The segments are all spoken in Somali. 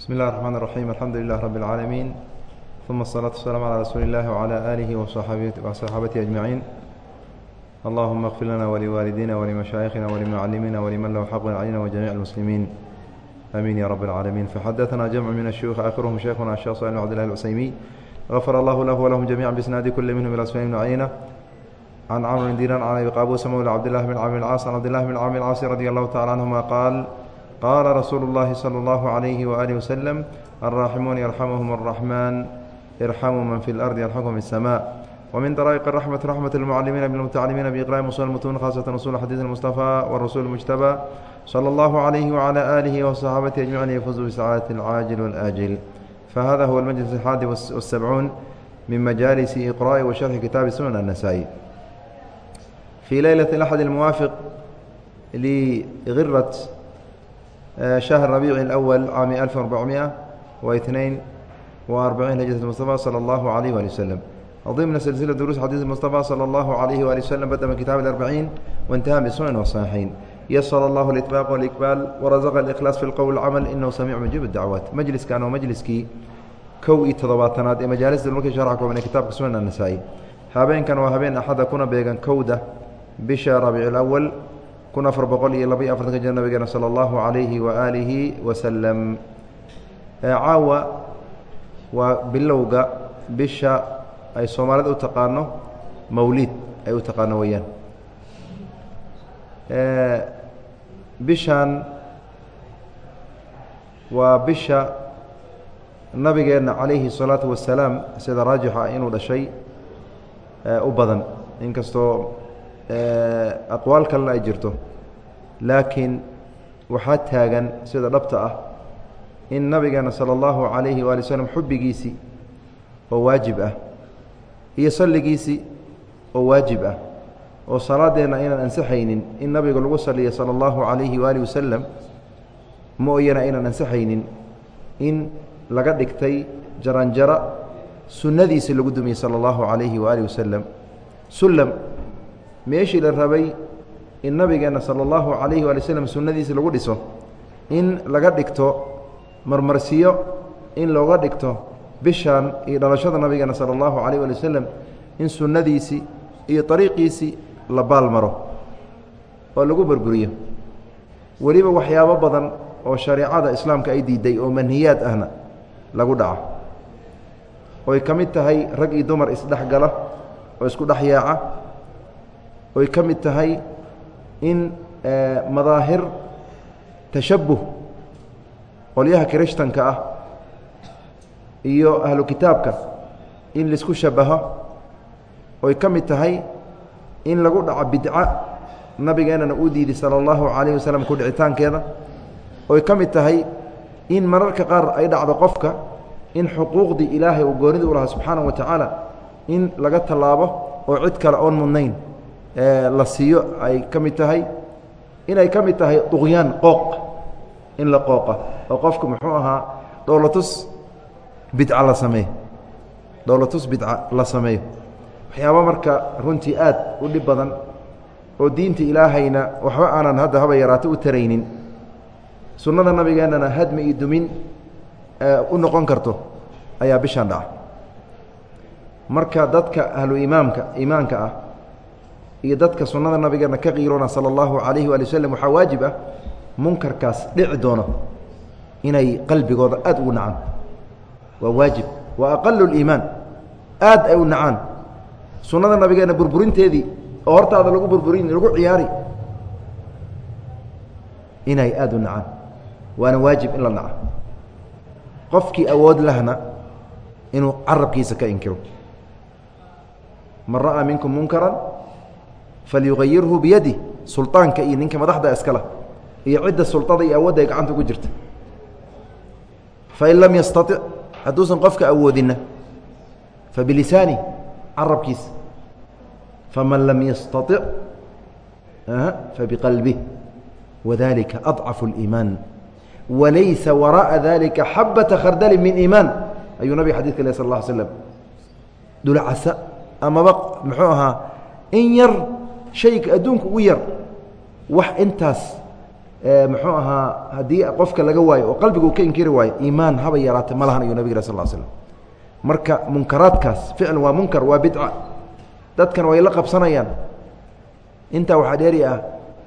بسم الله الرحمن الرحيم الحمد لله رب العالمين ثم الصلاة والسلام على رسول الله وعلى آله وصحابته أجمعين اللهم اغفر لنا ولوالدينا ولمشايخنا ولمعلمينا ولمن له حق علينا وجميع المسلمين آمين يا رب العالمين فحدثنا جمع من الشيوخ آخرهم شيخنا الشيخ صالح بن عبد الله العسيمي غفر الله له ولهم جميعا بإسناد كل منهم إلى سفيان بن عيينة عن عمرو بن دينار عن أبي قابوس مولى عبد الله بن عامر العاص عن عبد الله بن عامر العاص رضي الله تعالى عنهما قال qaala rasuulu اllahi salى اllahu عalayhi waaalih waslem alraaximuun yarxamuhum الraxmaan irxamuu man fi اlardi yarxamkum fi الsma wmin daraa'iq raxmat raxmat اlmucalimiina bilmutacalimiina biiqra'i usul mutuun khaasatan usul xadiid اlmustafaa warasul mujtabaa slى اllahu عalayhi wعalى aalihi وصaxaabatihi ajmaciin yfuzuu bisacaadati اlcaajil wاlaajil fahada huwa almajlis الxaadi wالsabcuun min majaalisi iqra'i wa sharxi kitaabi sunan الnasaa-i fii leylati axad اlmuwaafiq ligirat شhهر ربيع الأول عام ألف وأربعمائة واثنين وأربعين هجرة المصطفى صلى الله عليه وآله وسلم ضمن سلسلة دروس حديث المصطفى صلى الله عليه وآله وسلم بدأ من كتاب الأربعين وانتهى بالسنن والصحيحين يسر الله الإطباق والإقبال ورزق الإخلاص في القول والعمل إنه سميع مجيب الدعوات مجلس كان ومجلسكii kow iyo toddobaatanaad ee majaalista markii sharxa kooban kitaabka sunan النasaa'i habeenkan waa habeen axada kuna beegan kowda bisha rabiic الأول kun afar boqol iyo laba iyo afartanka jir nabigeena salى اllahu عalayhi waaalihi wasalam caawa waa bilowga bisha ay soomaalida u taqaano mawlid ay u taqaano weeyaan bishan waa bisha nabigeenna calayhi الsalaatu wasalaam sida raajixa inuu dhashay u badan inkastoo aqwaal kalena ay jirto. Laakiin waxaa taagan sida dhabta ah in nabigeena sala allahu calayhi waali waslm xubbigiisii oo waajib ah iyo salligiisii oo waajib ah oo salaadeenna inaan ansaxaynin in nabiga lagu saliyo sala allahu calayhi waali wasalam maoyana inaan ansaxaynin in laga dhigtay jaranjaro sunnadiisii lagu dumiyey sala allahu calayhi waali wasalam sulam meeshii la rabay in nabigeena salى اllahu عalayhi waali slm sunnadiisi lagu dhiso in laga dhigto marmarsiyo in looga dhigto bishan iyo dhalashada nabigeena salى اllahu عalayh wali waslm in sunnadiisii iyo ariiqiisii la baalmaro oo lagu burburiyo weliba waxyaabo badan oo shareecada islaamka ay diiday oo manhiyaad ahna lagu dhaco oy ka mid tahay rag iyo dumar isdhexgala oo isku dhex yaaca oy ka mid tahay in eh, madaahir tashabuh qolyaha kirishtanka ah iyo ahlu kitaabka in la isku shabaho oy ka mid tahay in lagu dhaco bidca nabigeennana uu diiday sala allahu calayhi wasalam ku dhicitaankeeda oy ka mid tahay in mararka qaar ay dhacdo qofka in xuquuqdii ilaahay uu goonida u lahaa subxaanahu wa tacaala in laga tallaabo oo cid kale oon mudnayn la siiyo ay ka mid tahay inay ka mid tahay duqyaan qooq in la qooqa. Oo qofku muxuu ahaa dhowlatus bidca la sameeyo. Dhowlatus bidca la sameeyo. Waxyaaba marka runtii aad u dhib badan oo diinta ilaahayna waxba aanan hadda haba yaraato u taraynin sunnada nabigeennana hadmi iyo dumin u noqon karto ayaa bishaan dhaca. Marka dadka ahlu imaamka iimaanka ah iyo dadka sunada nabigeena ka qiiroona salى اllahu alayhi waali waslm waxaa waajib ah munkarkaas dhici doono inay qalbigooda aad ugu nacaan waa waajib waa aqalu اliimaan aad ay u nacaan sunnada nabigeena burburinteedii oo hortaada lagu burburin lagu ciyaari inay aad u nacaan waana waajib in la naco qofkii awood lahna inuu carabkiisa ka inkiro man ra'aa minkum munkara falyuayirhu biyadi sulطaanka iyo ninka madaxda iskale iyo cidda sulada iyo awoodda ay gacanta ugu jirta fain lam yastaطic hadduusan qofka awoodina fabilisaani carabkiisa faman lam yastaطic fabiqalbih wadalika aضcafu اliimaan walaysa waraaءa dalika xabata khardali min iimaan ayuu nabiga xadidka le sal اla slm dulcasa amaba muxuu ahaa in yar shayga adduunka ugu yar wax intaas muxuu ahaa haddii qofka laga waayo oo qalbiga uu ka inkiri waayo iimaan haba yaraata ma lahan ayuu nabig sal slam marka munkaraadkaas ficlan waa munkar waa bidca. Dadkan way la qabsanayaan. Intaa waxaa dheeri ah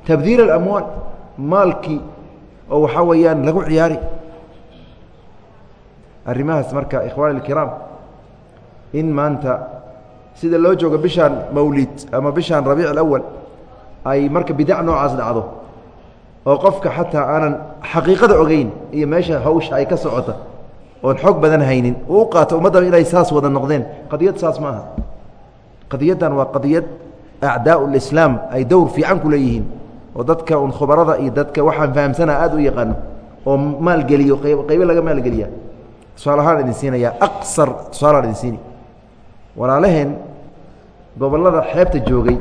tabdiil alamwaal maalkii oo waxaa weeyaan lagu ciyaari. Arrimahaas marka ikhwaani اkiraam in maanta sida loo joogo bishaan mawlid ama bishaan rabiic اlawal ay marka bidac noocaas dhacdo oo qofka xataa aanan xaqiiqada ogeyn iyo meesha hawsha ay ka socota oon xoog badan haynin uu qaato ummaddaba inay saas wada noqdeen. Qadiyad saas ma aha qadiyaddan waa qadiyad acdaa اlislaam ay dowr fiican ku leeyihiin oo dadka un khubarada iyo dadka waxaan fahamsana aad u yaqaano oo maalgeliyo qaybo laga maalgeliya tusaale ahaan idin siinaya aqsar tusaalaan idin siini walaalaheen gobollada xeebta joogay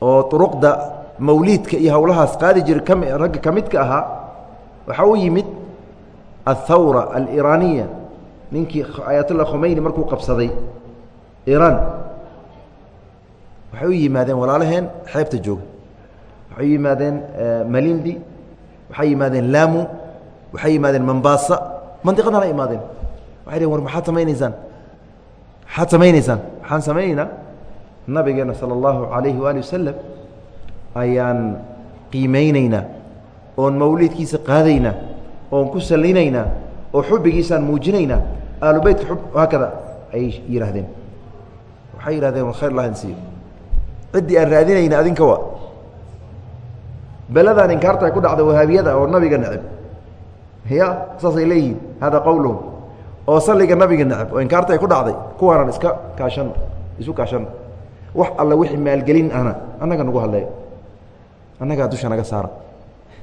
oo duruqda mawliidka iyo howlahaas qaadi jira kami ragga ka midka ahaa waxaa u yimid aلthawra aliraaniya ninkii ayatullah khomeyni markuu qabsaday iiraan waxay u yimaadeen walaalaheen xeebta jooga waxay u yimaadeen malindi waxay yimaadeen lamu waxay yimaadeen mambaasa mandiqadan ay imaadeen. Waxay dhn war maxaad samaynaysaan maxaad samaynaysaan? Waxaan samaynaynaa. Nabigeena sala allahu calayhi waali wasalam ayaan qiimaynaynaa oon mawliidkiisa qaadaynaa oon ku salinaynaa oo xubbigiisaan muujinaynaa. Aalu beytka xub haakada ayay yidhaahdeen waxay yidhahdeen war khayr lahan siiyo ciddii aan raadinayna adinka wa beladaan inkaarta ku dhacda wahaabiyada oo nabiga neceb. Ya saasay leeyihiin. Hada qowluhum oo salliga nabiga neceb oo inkaarta ay ku dhacday kuwaanan iska kaashanno isu kaashanno wax alla wixii maalgelin ana annaga nagu hadleeyo annagaa dusha naga saara.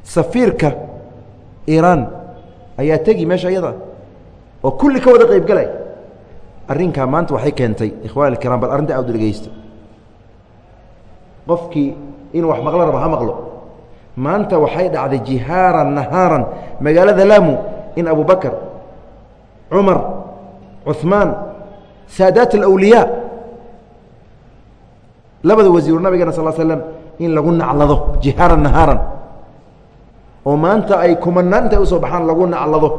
Safiirka iiraan ayaa tegi meesha iyada oo kulli ka wada qayb galay. Arrinkaa maanta waxay keentay ikhwani ilkiraam bal arrinta aad dhegeysto qofkii inuu wax maqlo rabo ha maqlo. Maanta waxay dhacday jihaaran nahaaran magaalada laamu in abu bakar cumar cuثmaan saadaat alawliyaa labada wasiiru nabigana sal slam in lagu naclado jihaaran nahaaran. Oo maanta ay kumanaan intay u soo baxaan lagu naclado.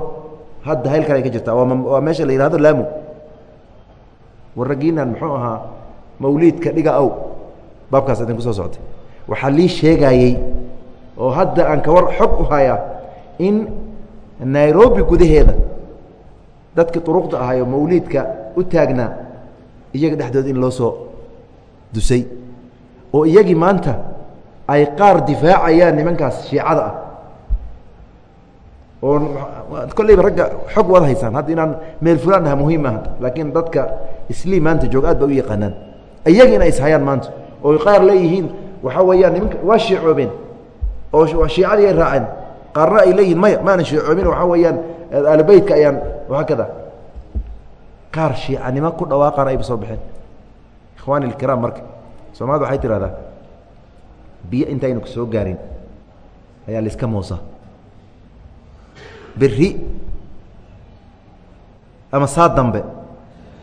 Hadda hayl kale ay ka jirtaa waa meesha la yihahdo laamu. Waraggiinan muxuu ahaa mawliidka dhiga ow baabkaas idin ku soo soctay waxaa lii sheegayey oo hadda aan ka war xog u hayaa in nairobi gudaheeda dadkii duruqda ahaayoo mawliidka u taagnaa iyaga dhexdooda in loo soo dusay. oo iyagii maanta ay qaar difaacayaan nimankaas shiicada ah. oo kolleyba ragga xog waad haysaan hadda inaan meel fulaan aha muhiim aha laakiin dadka isliim maanta joog aad ba u yaqaanaan. Iyaga inay ishayaan maanta oo qaar leeyihiin waxaa weeyaan nimanka waa shiicoobeen oo shiicadii ay raaceen qaarna ay leeyihiin maya maanan shiicoobin waxaa weeyaan aalubeytka ayaan hakada qaar shiicanimo ku dhawaaqana ayba soo baxeen. Ikhwaani ilkiraam marka soomaalida waxay tidhahdaa biyo intaynu ku gaarin ayaa laiska moosa berri ama saa dambe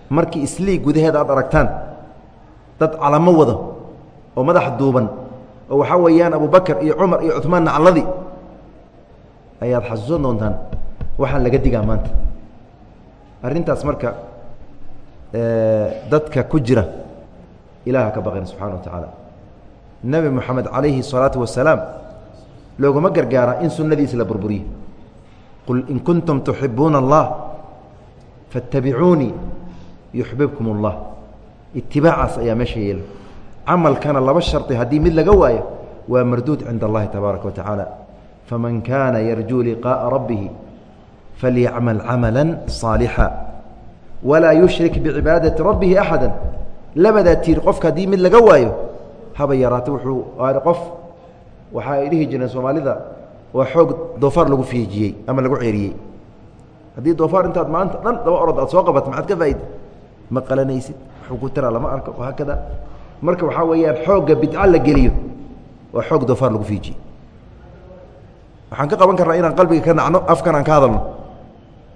markii islii gudaheeda aad aragtaan dad calamo wado oo madax duuban oo waxaa weeyaan abubakar iyo cumar iyo cuثmaan nacladii ayaad xasuusan doontaan waxaan laga digaa maanta arrintaas marka dadka ku jira ilaah ka baqayna subxana wa tacaala nebi moxamed calayhi الsalaatu wasalaam looguma gargaara in sunadiisa la burburiye qul in kuntum tuxibuuna اllah faاtabicuunii yuxbibkum اllah itibaacaas ayaa meesha yeela camalkana laba shardi haddii mid laga waayo waa marduud cinda allahi tabaaraka wa tacaala faman kaana yarjuu liqaaءa rabbihi falyacmal camala صaalixa walaa yushrik bicibaadati rabbihi axada labadaa tiir qofka haddii mid laga waayo haba yaraata wuxuu qof waxa ay dhihi jireen soomaalida waa xoog doofaar lagu fiijiyey ama lagu ceeriyey haddii doofaar intaad maanta dhan daba orod aad soo qabato maxaad ka faa'ida ma qalanaysid waxuu ku taraa lama arko haakada marka waxaa weeyaan xoogga bidca la geliyo waa xoog doofaar lagu fiijiyey waxaan ka qaban karnaa inaan qalbiga ka nacno afkan aan ka hadalno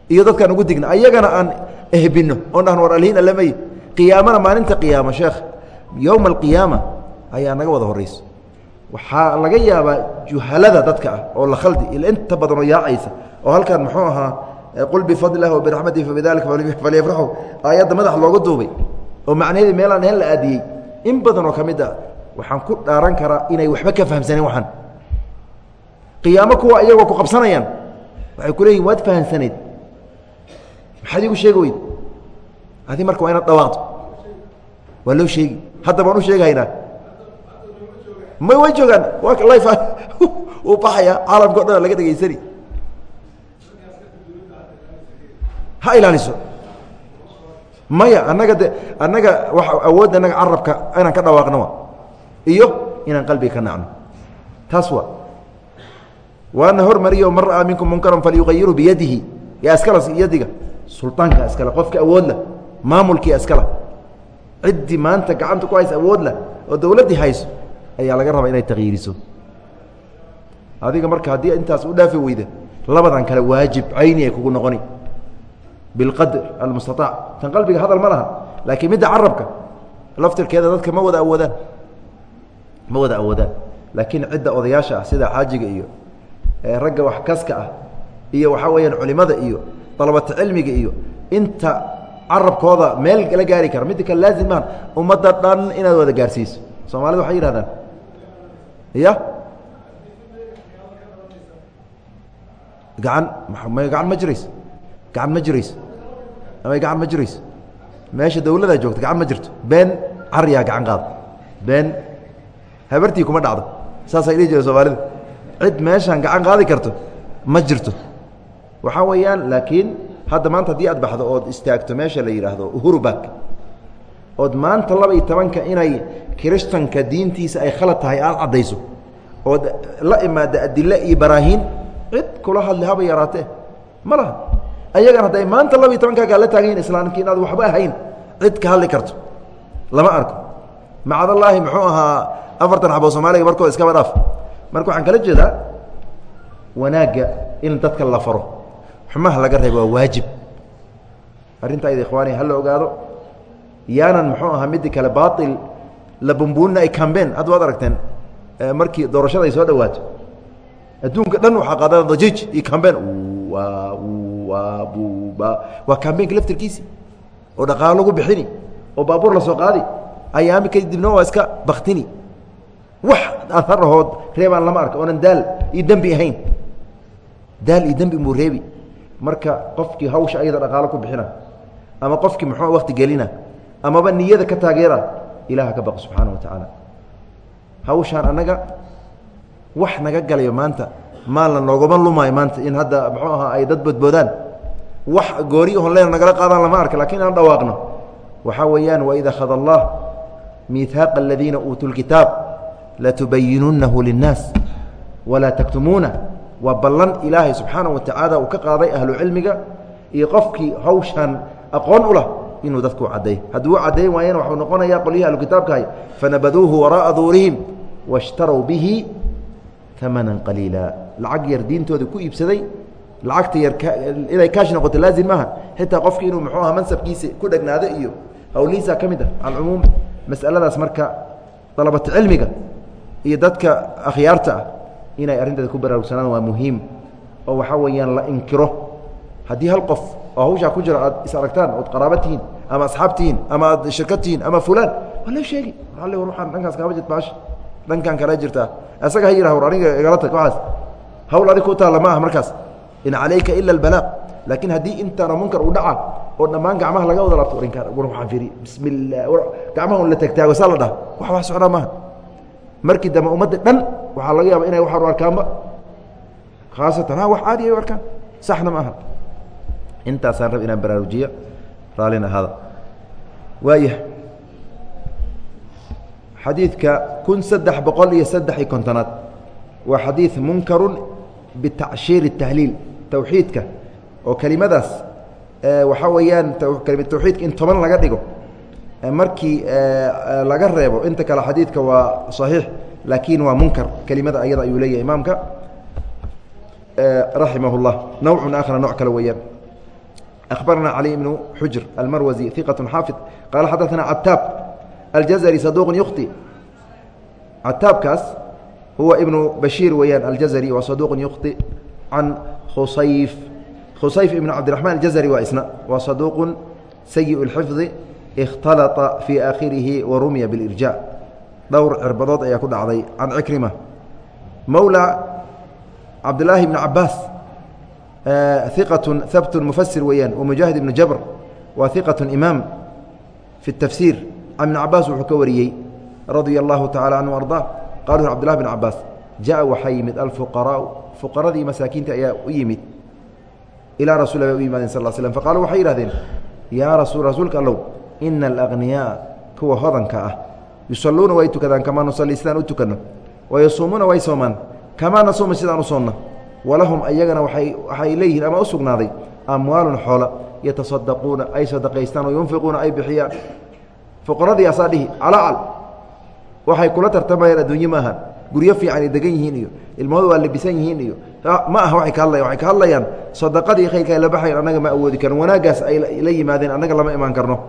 iyo dadkaan ugu digno ayagana aan ehbino oon dhahno war alhiin qiyaamana maalinta qiyaama sheekh. Yowma alqiyaama ayaa naga wada horrayso waxaa laga yaabaa juhalada dadka ah oo la khaldi ila inta badan oo yaacaysa oo halkan muxuu ahaa qul bifadli lah wabiraxmatihi fabidalika falyafraxuu aayadda madax looga duubay oo macnaheedii meelaan heen la aadiyey. In badan oo ka mid a waxaan ku dhaaran karaa inay waxba ka fahamsaneen waxaan. Qiyaamo kuwa iyagoo ku qabsanayaan waxay ku leeyihiin waad fahamsanayd maxaad igu sheegi weyd adi marka waa inaad dhawaaqdo waa loo sheegi hadda baan u sheegahaynaa may way joogaan. Waa life uu baxaya caalamka o dhan laga dhegaysani. Ha ilaaliso. Maya annaga de annaga waa awoodda annaga carabka inaan ka dhawaaqno iyo inaan qalbiga ka nacno taas waa. Waana hormariyo man ra'aa minkum munkaran falyuqayiru biyadihi. Yaa iskala yadiga sulطaanka iskale qofka awood leh maamulkii iskale ciddii maanta gacanta ku haysa awood leh oo dowladdii hayso ayaa laga rabaa inay takyiiriso adiga marka haddii intaas u dhaafi weyda labadan kale waajib cayni ay kugu noqoni. Bilqadr almustaaac tan qalbiga hadal ma laha laakiin midda carabka laftirkeeda dadka ma wada awoodaan. Ma wada awoodaan. Laakiin cidda odayaasha ah sida xaajiga iyo ragga wax kaska ah iyo waxaa weeyaan culimada iyo dalabata cilmiga iyo inta carabkooda meel la gaari kara midda kale laazim maa ummadda dhan inaad wada gaarsiiso. Soomaalida waxay yidhahdaan ya gacan m gacan ma jirayso. Gacan ma jirayso. Ama gacan ma jirayso. Meesha dawladaa joogta gacan ma jirto. Been cariyaa gacan qaada been habartii kuma dhacdo. Saasay dhihi jire soomaalida. Cid meeshaan gacan qaadi karto ma jirto waxaa weeyaan laakiin hadda maanta haddii aad baxdo ood istaagto meesha la yidhaahdo uhurubak ood maanta laba iyo tobanka inay kiristanka diintiisa ay khalad tahay aad caddayso. Ood la imaada adile iyo baraahiin cid kula hadli haba yaraatee. Ma laha. Ayagan hadday maanta laba iyo tobankaagaa la taagan yihiin islaamkii inaad waxba ahayn cid ka hadli karto. Lama arko. Macadallaahi muxuu ahaa afartan xabo soomaaliga markood iskaba dhaaf. Marka waxaan kala jeedaa wanaagga in dadka la faro xumaha laga reebo waa waajib. Arrintaa id ikhwaani ha la ogaado yaanan muxuu ahaa midii kale baail la bumbuunina ay cambeen hadda waad aragteen markii doorashada ay soo dhawaato adduunka dhan waxaa qaada dajiij iyo cambeen waa cambeenka laftirkiisi oo dhaqaalo lagu bixini oo baabuur la soo qaadi ayaami kadibna waa iska baktini. Wax aharahood reebaan lama arka oonan daal iyo dembi ahayn. Daal iyo dembi muu reebi marka qofkii hawsha ayada dhaqaalo ku bixina ama qofkii muxuu wakti gelina amaba niyada ka taageera ilaha ka baqo subxaana wa tacaala. Hawshaan annaga wax naga galayo maanta maalna noogama lumaayo maanta in hadda muxuu ahaa ay dad bodboodaan. Wax goori leen nagala qaadaan lama arka laakiin inaan dhawaaqno. Waxaa weeyaan waid akhada allah miihaaqa aladiina uutuu lkitaab latubayinunahu linnaas walaa taktumuuna waa ballan ilaahay subxaana wa tacaala uu ka qaaday ahlu cilmiga iyo qofkii hawshaan aqoon u lah inuu dadku cadday. Hadduu caddayn waayana waxuu noqonayaa qolyihii ahlu kitaabkahay fanabaduuhu waraa'a duurihim washtarow bihi amanan qaliila. Lacag yar diintooda ku iibsaday lacagta yar inay kaash noqoto laazim maaha. Xitaa qofki inuu muxuu aha mansabkiisa ku dhegnaado iyo hawlihiisa ka mid ah alcumuum masaladaas marka dalabata cilmiga iyo dadka akhyaarta ah inay arrinteeda ku baraarugsanaan waa muhiim. Oo waxaa weeyaan la inkiro. Haddii hal qof oo hawshaa ku jira aad is aragtaan ood qaraaba tihiin ama asxaab tihiin ama aad shirkad tihiin ama fulaan waa loo sheegi. Waaa war waaan dhankaas kaaba jid baash dhankan kala jirtaa isaga ha yidhah war aniga igala tag waxaas. Hawl adig ku taalla ma ah markaas. In calayka ila albalaaq laakiin haddii intaana munkar u dhaca oo dhammaan gacmaha laga wada laabto warinkaan war waxaan fiiri bismi illah war gacmaha un la tagtaago saa la dhaha. Wax wax socdaa maaha. Markii dambe ummadda dhan waxaa laga yaaba inay waxaanu arkaanba? Khaasatan ha wax caadi ay u arkaan. Saxna ma aha. Intaasaan rab inaan baraarujiyo. Raallina ahaada waayahay xadiidka kun saddex boqol iyo saddex iyo kontonaad. Waa xadiid munkarun bitacshiir tahliil towxiidka oo kelimadaas waxaa weeyaan tawxiidka in toban laga dhigo. Markii laga reebo. Inta kale xadiidka waa صaxiix laakiin waa munkar kelimada ayada ayuu leeyahay imaamka raximah الlah nawcu aakhara nooc kale weeyaan أخبرنا علي بن حجر المروزي ثقة حافظ قال حدثنا عتاب الجزري صدوق يخطئ cataabkaas huwa ibnu bashiir weeyaan aljazari waa saduuq yukhti can khusayf khusayf ibnu cabdiraxmaan aljazari waa isna waa saduuqu sayi اlxifdi اkhtalطa fii aakhirihi wa rumiya biاlirja dhowr cirbadood ayaa ku dhacday can cikrima mowla cabdilaahi bni cabaas iqatun habtun mufasir weeyaan wa mujaahid ibnu jabr waa iqatun imaam fi tafsiir. Can ibni cabaas wuxuu ka wariyey radia allahu tacala canhu ardaa qala wuxu abdullahi bn cabaas jaءa waxaa yimid alfuqaraau fuqaradii masaakiinta ayaa u yimid ilaa rasul bay u yimaadeen sal slm faqaaluu waxay yidhahdeen yaa rasuul rasuulka allow ina alagniyaaa kuwa hodanka ah yusalluuna way tukadaan kamaa nusalli sidaan u tukanno. Wayasuumuuna way soomaan. Kamaa nasuuma sidaan u soonna. Walahum ayagana waxay leeyihiin ama u sugnaaday amwaalun xoola yatasadaquuna ay sadaqaystaan wayunfiquuna ay bixiyaan. Fuqaradii asaa dhihi calaacal waxay kula tartamayaan adduunye ma aha guryo fiican degan yihiin iyo ilmahooda waa labisan yihiin iyo ma aha waay ka hadlayan waxay ka hadlayaan. Sadaqadii khayrka ay la baxayan annaga ma awoodi karno. Wanaaggaas ay la yimaadeen annaga lama imaan karno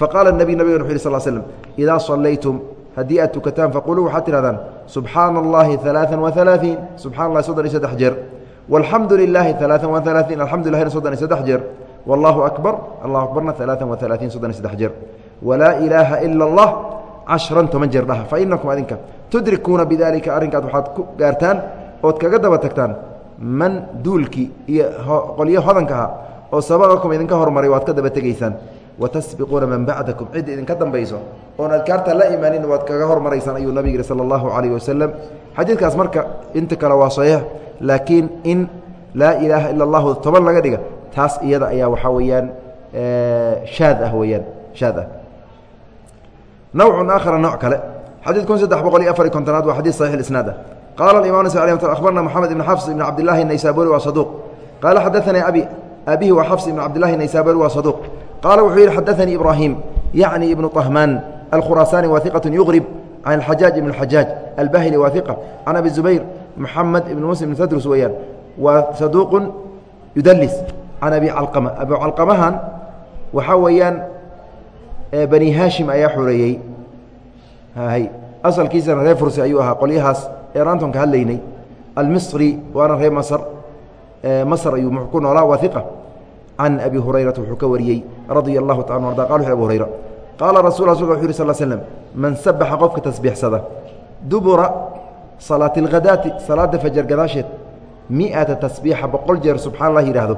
faqaala nabi nabigan wuxu yh sal slm idaa sallaytum haddii aad tukataan faquluu waxaad tihahdaan subxaana allahi alaaa waalaaiin subxana allahi soddon iyo saddex jeer walxamdu lilaahi alaaa waalaaiin alxamdulilahina soddon iyo saddex jeer wallahu akbar allahu akbarna alaaa waalaaiin soddon iyo saddex jeer walaa ilaaha ila allah cashran toban jeer dhaha fainakum adinka tudrikuuna bidalika arrinkaad waxaad ku gaartaan ood kaga daba tagtaan man duulkii iyo qolyo hodanka ahaa oo sabaqakum idinka hormaray waad ka daba tegaysaan watasbiquuna man bacdakum. Cidda idinka dambayso oon adkaarta la imaanin waad kaga hormaraysaan ayuu nabig yihi sala allahu calayh wasalam xadiidkaas marka inta kale waa saxiix laakiin in laa ilaaha ila allahu toban laga dhiga taas iyada ayaa waxaa weeyaan shaad ah weeyaan shaad ah. Nawcun aakhara nooc kale. Xadiid kun saddex boqol iyo afar iyo kontonaad waa xadiid saxiix isnaad ah. Qaala imam nas akhbarna moxamed ibn xafs ibn cabdillahi naysaburi waa saduuq qaala xadaanii abi abihi waa xafs ibn cabdillahi naysaburi waa saduuq qaala wuxuu yidhi xadaanii ibraahim yacni ibnu طahmaan alkhuraasaani waa iqaة yugrib can اxajaaj ibn اxajaaj albahili waa iqa can abi zubayr moxamed ibn muslim ibn tadrus weeyaan waa saduuqu yudalis can abi calqama abu calqamahan waxaa weeyaan bani haashim ayaa xoreeyey asalkiisana reer fursi ayuu ahaa qolyahaas eraanton ka hadlaynay almisri waana reer masr masr ayuu ku noolaa waa iqa can abi hurayrata wuxuu ka wariyey radia allahu taala arda qal abu hurayra qaala rasul rasulka wuxu yuri sal slm man sabaxa qofka tasbiixsada dubura salaati اlghadaati salaada fajar gadaasheed miata tasbiixa boqol jeer subxaan allah yidhaahdo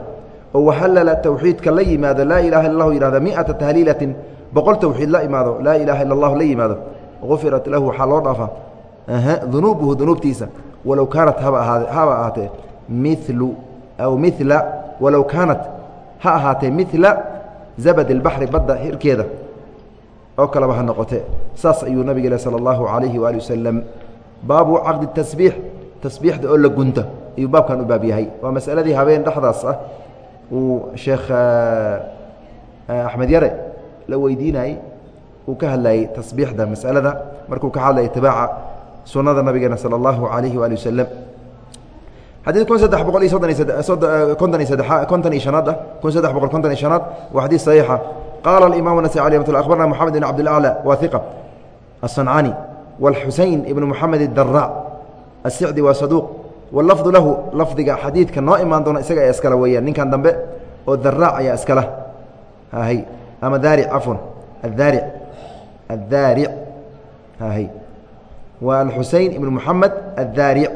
oo wahalala towxiidka la yimaado laa ilaha illa lahu yihahda miata tahliilatin boqol towxiid la imaado laa ilaaha illa allahu la yimaado gufirat lahu waxaa loo dhaafaa dunuubuhu dunuubtiisa walow kaanat haba ahaatee milu aw mila walow kaanat ha ahaatee mila zabad اlbaxri badda hirkeeda oo kaleba ha noqote saas ayuu nabig l salى اllahu عalayhi waali wasalam baabu caqdi tasbiix tasbiixda oo la gunta ayuu baabkan u baab yahay waa masaladii habeen dhexdaas ah uu sheekh axmed yare la weydiinayey uu ka hadlayey tasbiixda masalada markuu ka hadlaya itibaaca sunada nabigeena salى اllahu عalayhi waali wasalam xadيid kun saddex boqol iyo soddon konton iyo sadea konton iyo شhanaad ah kun saddex boqol konton iyo شhanaad waa xadiid صaxiixa qaala اimam النasي alي mat abarna moxamed بn cabdالأعlى wa ثiqa الصaنcani wاlxusein ibn moxamed الdarاc الsicdi waa saduuq wاlafdu lahu lafdiga xadiidka noo imaan doona isaga ee iskale weeyaan ninkan dambe oo daraac ayaa iskala hy ama daaric cafwan aلdaaric الdaaric hy waa alxusein ibn moxamed الdaaric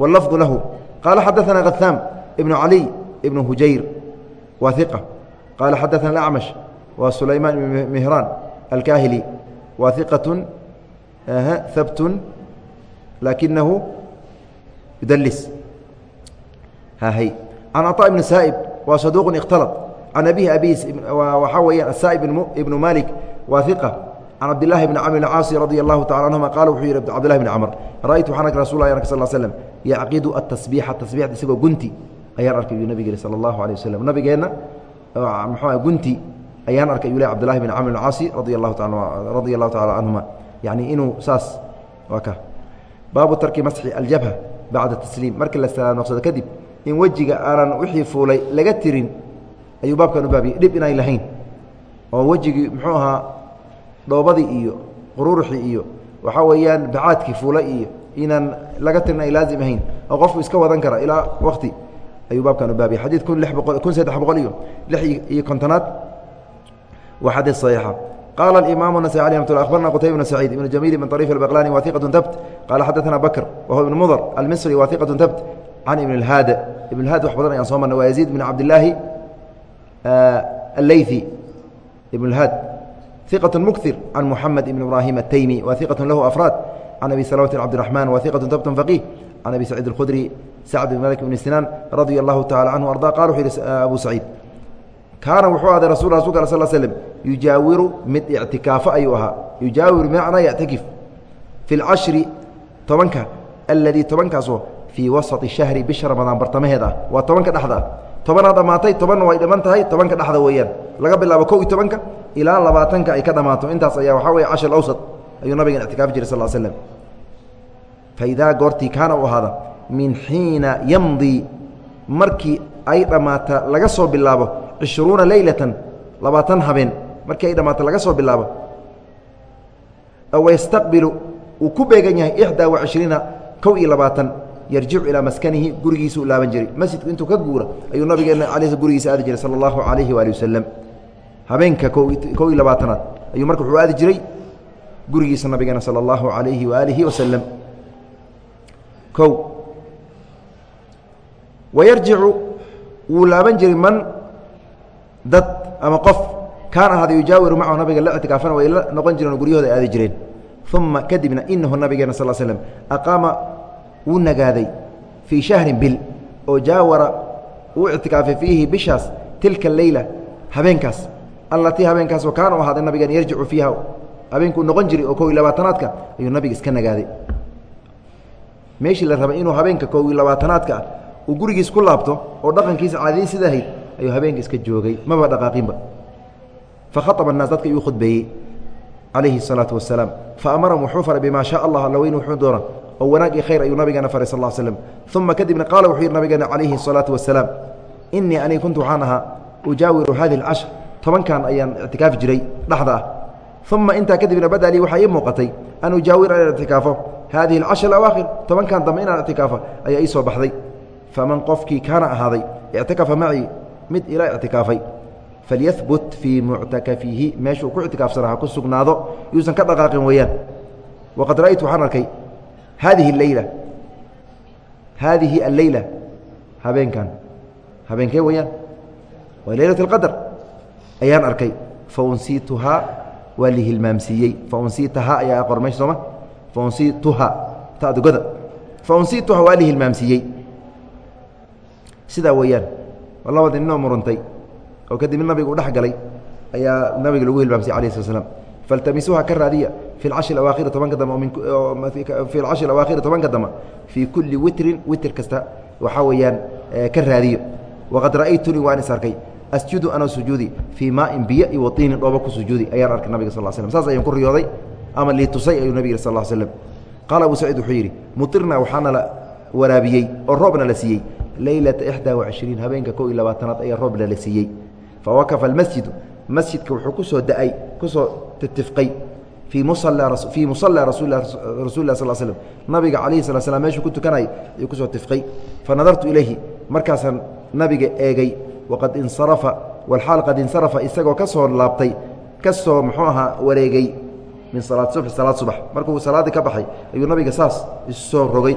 wاlafdu lahu قال xdثna غثاm بن علي بن hujayr wa ثiqة qال xadثna الأعmش wa سulayman بن مهrاn الكاhلي wa ثiqaة habt lakinahu yudls hy عن cطاء بن sائب wa صaduq اkhتلط عan أbيه abis waxaa weya الsائب بن mالك wa ثiqة can cabdilaahi bni camr caasi radia allahu tacala anhuma qaal wuxuu yihi cbdillahi bni camr ra'aytu waxaan arka rasul llahi sal slm yacqidu atasbiixa tasbiixda isagoo gunti ayaan arkay yuu nabig yihi sala allahu alay wasalam nabigeenna muxuua gunti ayaan arkay yuu leh cbdillahi bni camr caasi radia allahu radia allahu tacala canhuma yacni inuu saas waa ka baabu tarki masxi aljabha bacda tasliim markii la salaam noqsado kadib in wejiga aanan wixii fuulay laga tirin ayuu baabkan u baabiyey dhib inaan lahayn oo wejigii muxuu ahaa dhoobadii iyo qururuxii iyo waxaa weeyaan bacaadkii fuulay iyo inaan laga tirna ay laazim ahayn oo qofku iska wadan kara ilaa wakti ayuu baabkan u baabiyay xadiid kun lix boqol kun saddex boqol iyo lix iyo kontonaad waa xadiid saxiixa qala الإmam النسائي عليه رحمة الله أخبرنا qتيبة بن سعيد بن جميل من طريف البقلاني وثيقة ثبت قال xدثنا بكر وهو بن مضر المصري وثيقة ثبت عن بن الhاd بن الhاd wax badan ayaan soo marnay waa يزيد بن cabداللaahi الlayثي بن الhاd ثiقة مكثر عن محمد بن إبراهيم التيمي وثiقة له أفrاad عن أبي سلمة عبدالرحمن وثiقة ثبت فقيه عن أبي سعيد الخdري سعد بن مالك بن سنان رضي الله تعالى عنه أرضاه قال وxuu yihi أبو سعيد kaana wuxuu ahday rasul rasulka al sl slm yujaawiru mid ictikaafo ayuu ahaa yujaawiru bimacnaa yactakif fi اlcashri tobanka aladii tobankaasoo fii wasati shahri bisha ramadaan bartamaheed ah waa tobanka dhexda ah tobanaa dhammaatay tobanna way dhiman tahay tobanka dhexda weeyaan laga bilaabo kow iyo tobanka ilaa labaatanka ay ka dhammaato intaas ayaa waxaa weye cashar awsad ayuu nabigan ictikaafi jiray sal slm faidaa goortii kaana u ahaada min xiina yamdii markii ay dhammaata laga soo bilaabo cishruuna leylatan labaatan habeen markii ay dhammaato laga soo bilaabo aw yastaqbilu uu ku beegan yahay ixdaa wa kow iyo labaatan yarjicu ilaa maskanihi gurigiisuu laaban jiray. Masjidku intuu ka guura ayuu nabigeena al gurigiisa aadi jiray sala allahu calayhi waali wasalam habeenka kow iyo labaatanaad ayuu marka wuxuu aadi jiray gurigiisa nabigeena sala allahu calayhi waaalihi wasalam kow wayarjicu wuu laaban jiray man dad ama qof kaan ahaada yujaawiru macahu nabiga la ictikaafana way la noqon jireen oo guryahooda aadi jireen. Uma kadibna inahu nabigeena sal slm aqaama wuu nagaaday fii shahrin bil oo jaawara uu ictikaafay fiihi bishaas tilka leyla habeenkaas allatii habeenkaasoo kaana u ahaaday nabigeena yarjicu fiiha habeenkuu noqon jiray oo kow iyo labaatanaadka ayuu nabiga iska nagaaday meeshii la rabay inuu habeenka kow iyo labaatanaadka ah uu gurigiis ku laabto oo dhaqankiisa caadadii sida ahayd ayuu habeenka iska joogay maba dhaqaaqinba fakhaطba الnaas dadka iyuu khudbeeyey calayhi الsalaaةu wasalaam faamarahum wuxuu faray bima shaء allah alla weyn wuxuu doona oo wanaag iyo khayr ayuu nabigeena faray sal slm uma kadibna qaala wuxuu yihi nabigeena calayhi الsalaaةu wasalaam inii aniga kuntu waxaan ahaa ujaawiru hadihi اcashr tobankan ayaan ictikaafi jiray dhexda ah. Uma intaa kadibna bada lii waxaa ii muuqatay an ujaawira inaan ictikaafo haadihi alcashar alawaakhir tobankan dambe inaan ictikaafo ayaa ii baxday. Faman qofkii kaana ahaaday ictikafa macii mid ila ictikaafay falyahbut fii muctakafihi meeshuu ku ictikaafsanaa ha ku sugnaado yuusan ka dhaqaaqin weeyaan. Waqad ra'aytu waxaan arkay haadihi aleyla haadihi alleyla habeenkan habeenkee weeyaan? Waa leylat اlqadr ayaan arkay. Faunsiituhaa waa li hilmaamsiiyey. Faunsiitahaa ayaa qor meesha sooma faunsiituhaa tadugoda faunsiituhaa waa li hilmaamsiiyey. Sidaa weeyaan labadi ninoo muruntay oo kadib nabiga u dhex galay ayaa nabiga lagu hilmaamsay alah slat slam faltamisuuha ka raadiya fi cashri awaakhiri tobanka dambe fi lcashri awaakhiri tobanka dambe fii kulli witrin witr kasta. Waxaa weeyaan ka raadiyo. Waqad ra'aytunii waan is arkay asjudu anoo sujuudi fii maain biyo iyo watiinin dhooba ku sujuudi ayaan arkay nabiga sal slm saas ayaan ku riyooday ama liitusay ayuu nabig sal slm qaala abu saciid wuxuu yidhi mutirnaa waxaana la waraabiyey oo roobna la siiyey. Leylata ixdaa wacishriin habeenka kow iyo labaatanaad ayaa roob lala siiyey. Fawakafa almasjidu masjidka wuxuu ku soo da'ay ku soo titifqay fii musallaa rasuli lah sal slm nabiga calayhi sala slam meshuu ku tukanayay ayuu ku soo tifqay. Fanadartu ilayhi markaasaan nabiga eegay waqad insarafa walxaal qad insarafa isagoo ka soo laabtay ka soo muxuu ahaa wareegay min salaad subxi salaad subax. Markuu salaaddii ka baxay ayuu nabiga saas isu soo rogay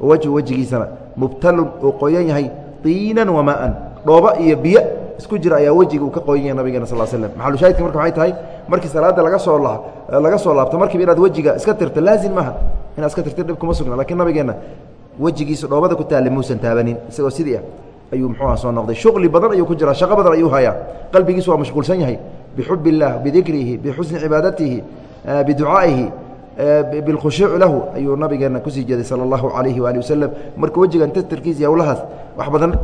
wejhu wejigiisana mubtalun uu qoyan yahay tiinan wamaaan dhooba iyo biyo isku jira ayaa wejiga uu ka qoyan yahay nabigeena sal slm maxalushaahidka marka waxay tahay? Markii salaadda laga soo laga soo laabto markiiba inaad wejiga iska tirto laazim maaha inaad iska tirtir dhib kuma sugna lakiin nabigeenna wejigiisa dhoobada ku taallay muusan taabanin isagoo sidii ah ayuu muxuuha soo noqday. Shuqli badan ayuu ku jiraa shaqo badan ayuu hayaa. Qalbigiisu waa mashquulsan yahay. Bixub اllah bidikrihi bixusni cibaadatihi biducaa'ihi bilkhushuuci lahu ayuu nabigeena ku sii jeeday sala allahu calayhi waali wasalam marka wejigan tirtirkiisa howlahaas wax badan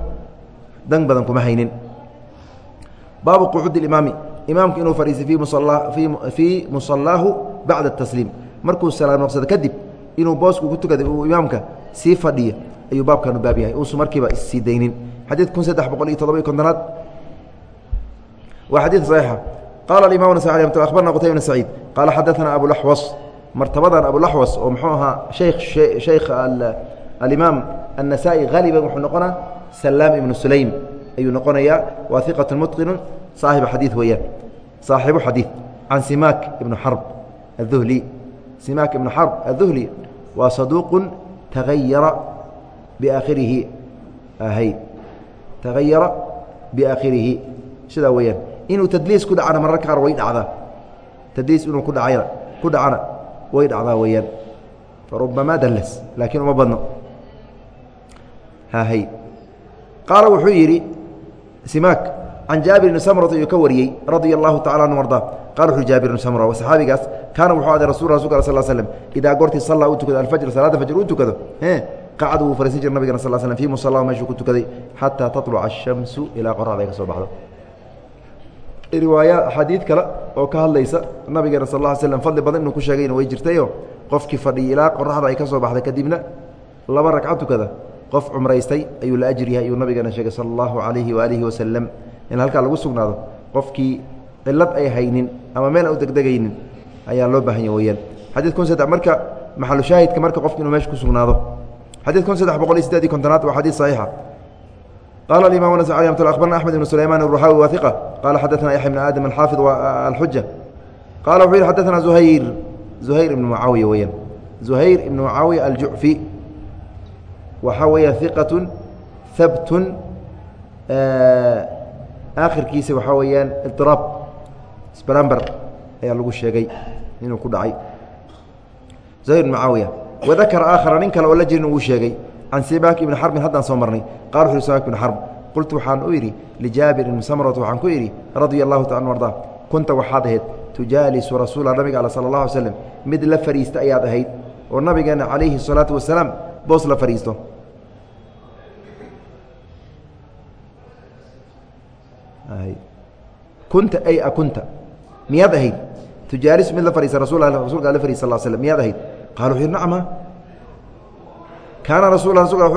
dan badan kuma haynin. Baabu qucuudi imaami. Imaamku inuu fadhiistay fii musallaahu bacda tasliim. Markuu salaam kadib inuu boosku ku tukaday uu imaamka sii fadhiyo ayuu baabkanu baab yahay. Uusu markiiba issii daynin xadiid kun saddex boqol iyo toddoba iyo kontonaad waa xadiid صaxiixa qala imam nas abarna qtay bn saciid qaala xadaثana abulaxwas martabadan abulaxwas oo muxuu ahaa sheikh sheikh alimaam النasaaئي haaliban wuxuu noqonaa salaam ibnu sulaym ayuu noqonayaa waa iqaة mutqinu saaxiba xadiid weeyaan saaxibu xadiid can simaak ibnu xarb الduhli simaak ibnu xarb الduhli waa saduuq tagayara biaakhirihi ahay tagayara biaakhirihi sidaa weeyaan inuu tadliis ku dhacana mararka qaar way dhacdaa tadliis inuu ku dhacayna ku dhacana way dhacdaa weeyaan farubamaa dallas laakiin uma badno hahay qaala wuxuu yidhi simaak can jaabir bni samrata ayuu ka wariyey radia allahu tacala anhu ardaa qala wuxuu jaabir bni samra saxaabigaas kaana wuxuu aday rasul rasulka sal slm idaa goortii sallaa uu tukado alfajr salaada fajr uu tukado qacad wuu fariisan jira nabigana sal slm fii musalla meeshuu ku tukaday xataa taطluca ashamsu ilaa qoraxda ay ka soo baxdo riwaaya xadiid kale oo ka hadlaysa nabigeena sal ll slm fadli badan inuu ku sheegayna way jirtayo qofkii fadhiyay ilaa qoraxda ay ka soo baxday kadibna laba ragca tukada qof cumraystay ayuu la ajir yahay ayuu nabigeena sheegay sala allahu calayhi waaalihi wasalam in halkaa lagu sugnaado qofkii cilad ay haynin ama meel aan u degdegaynin ayaa loo baahanya weyaan xadid kun saddex marka maxalushaahidka marka qofki inuu meesha ku sugnaado xadid kun saddex boqol iyo sideedii kontonaad waa xadiid saxiixa qala imam nas alي mt abarna axmed ibn sulayman الruxaawi wa iqa qala xadaثna yaxya bn aadam alxaafid alxuja qala wuxuu yihi xadaثna zuhayr zuhayr ibn mucaawiya weyaan zuhayr ibn mucaawiya aljucfi waxaa weeya iqaة habt aakhirkiisa waxaa weeyaan iطiraab sbramber ayaa lagu sheegay inuu ku dhacay zuhayr ibn mucaawiya wadakara aakhara nin kale oo la jirin uu sheegay can simaak ibni xarbin haddaan soo marnay qala wuxu simaak ibni xarb qultu waxaan u idhi lijaabir ibni samrat waxaan ku idhi radia allahu taala anu ardaa kunta waxaad ahayd tujaalisu rasuula nabiga al sala allah alay slam mid la fadhiista ayaad ahayd oo nabigeena calayhi salaatu wasalaam boos la fadhiisto kunta ay akunta miyaad ahayd tujaalisu mid la fadhiista rasul rasulka la fadhiis sal slm miyaad ahayd wuxu yidhi nacma kaana rasul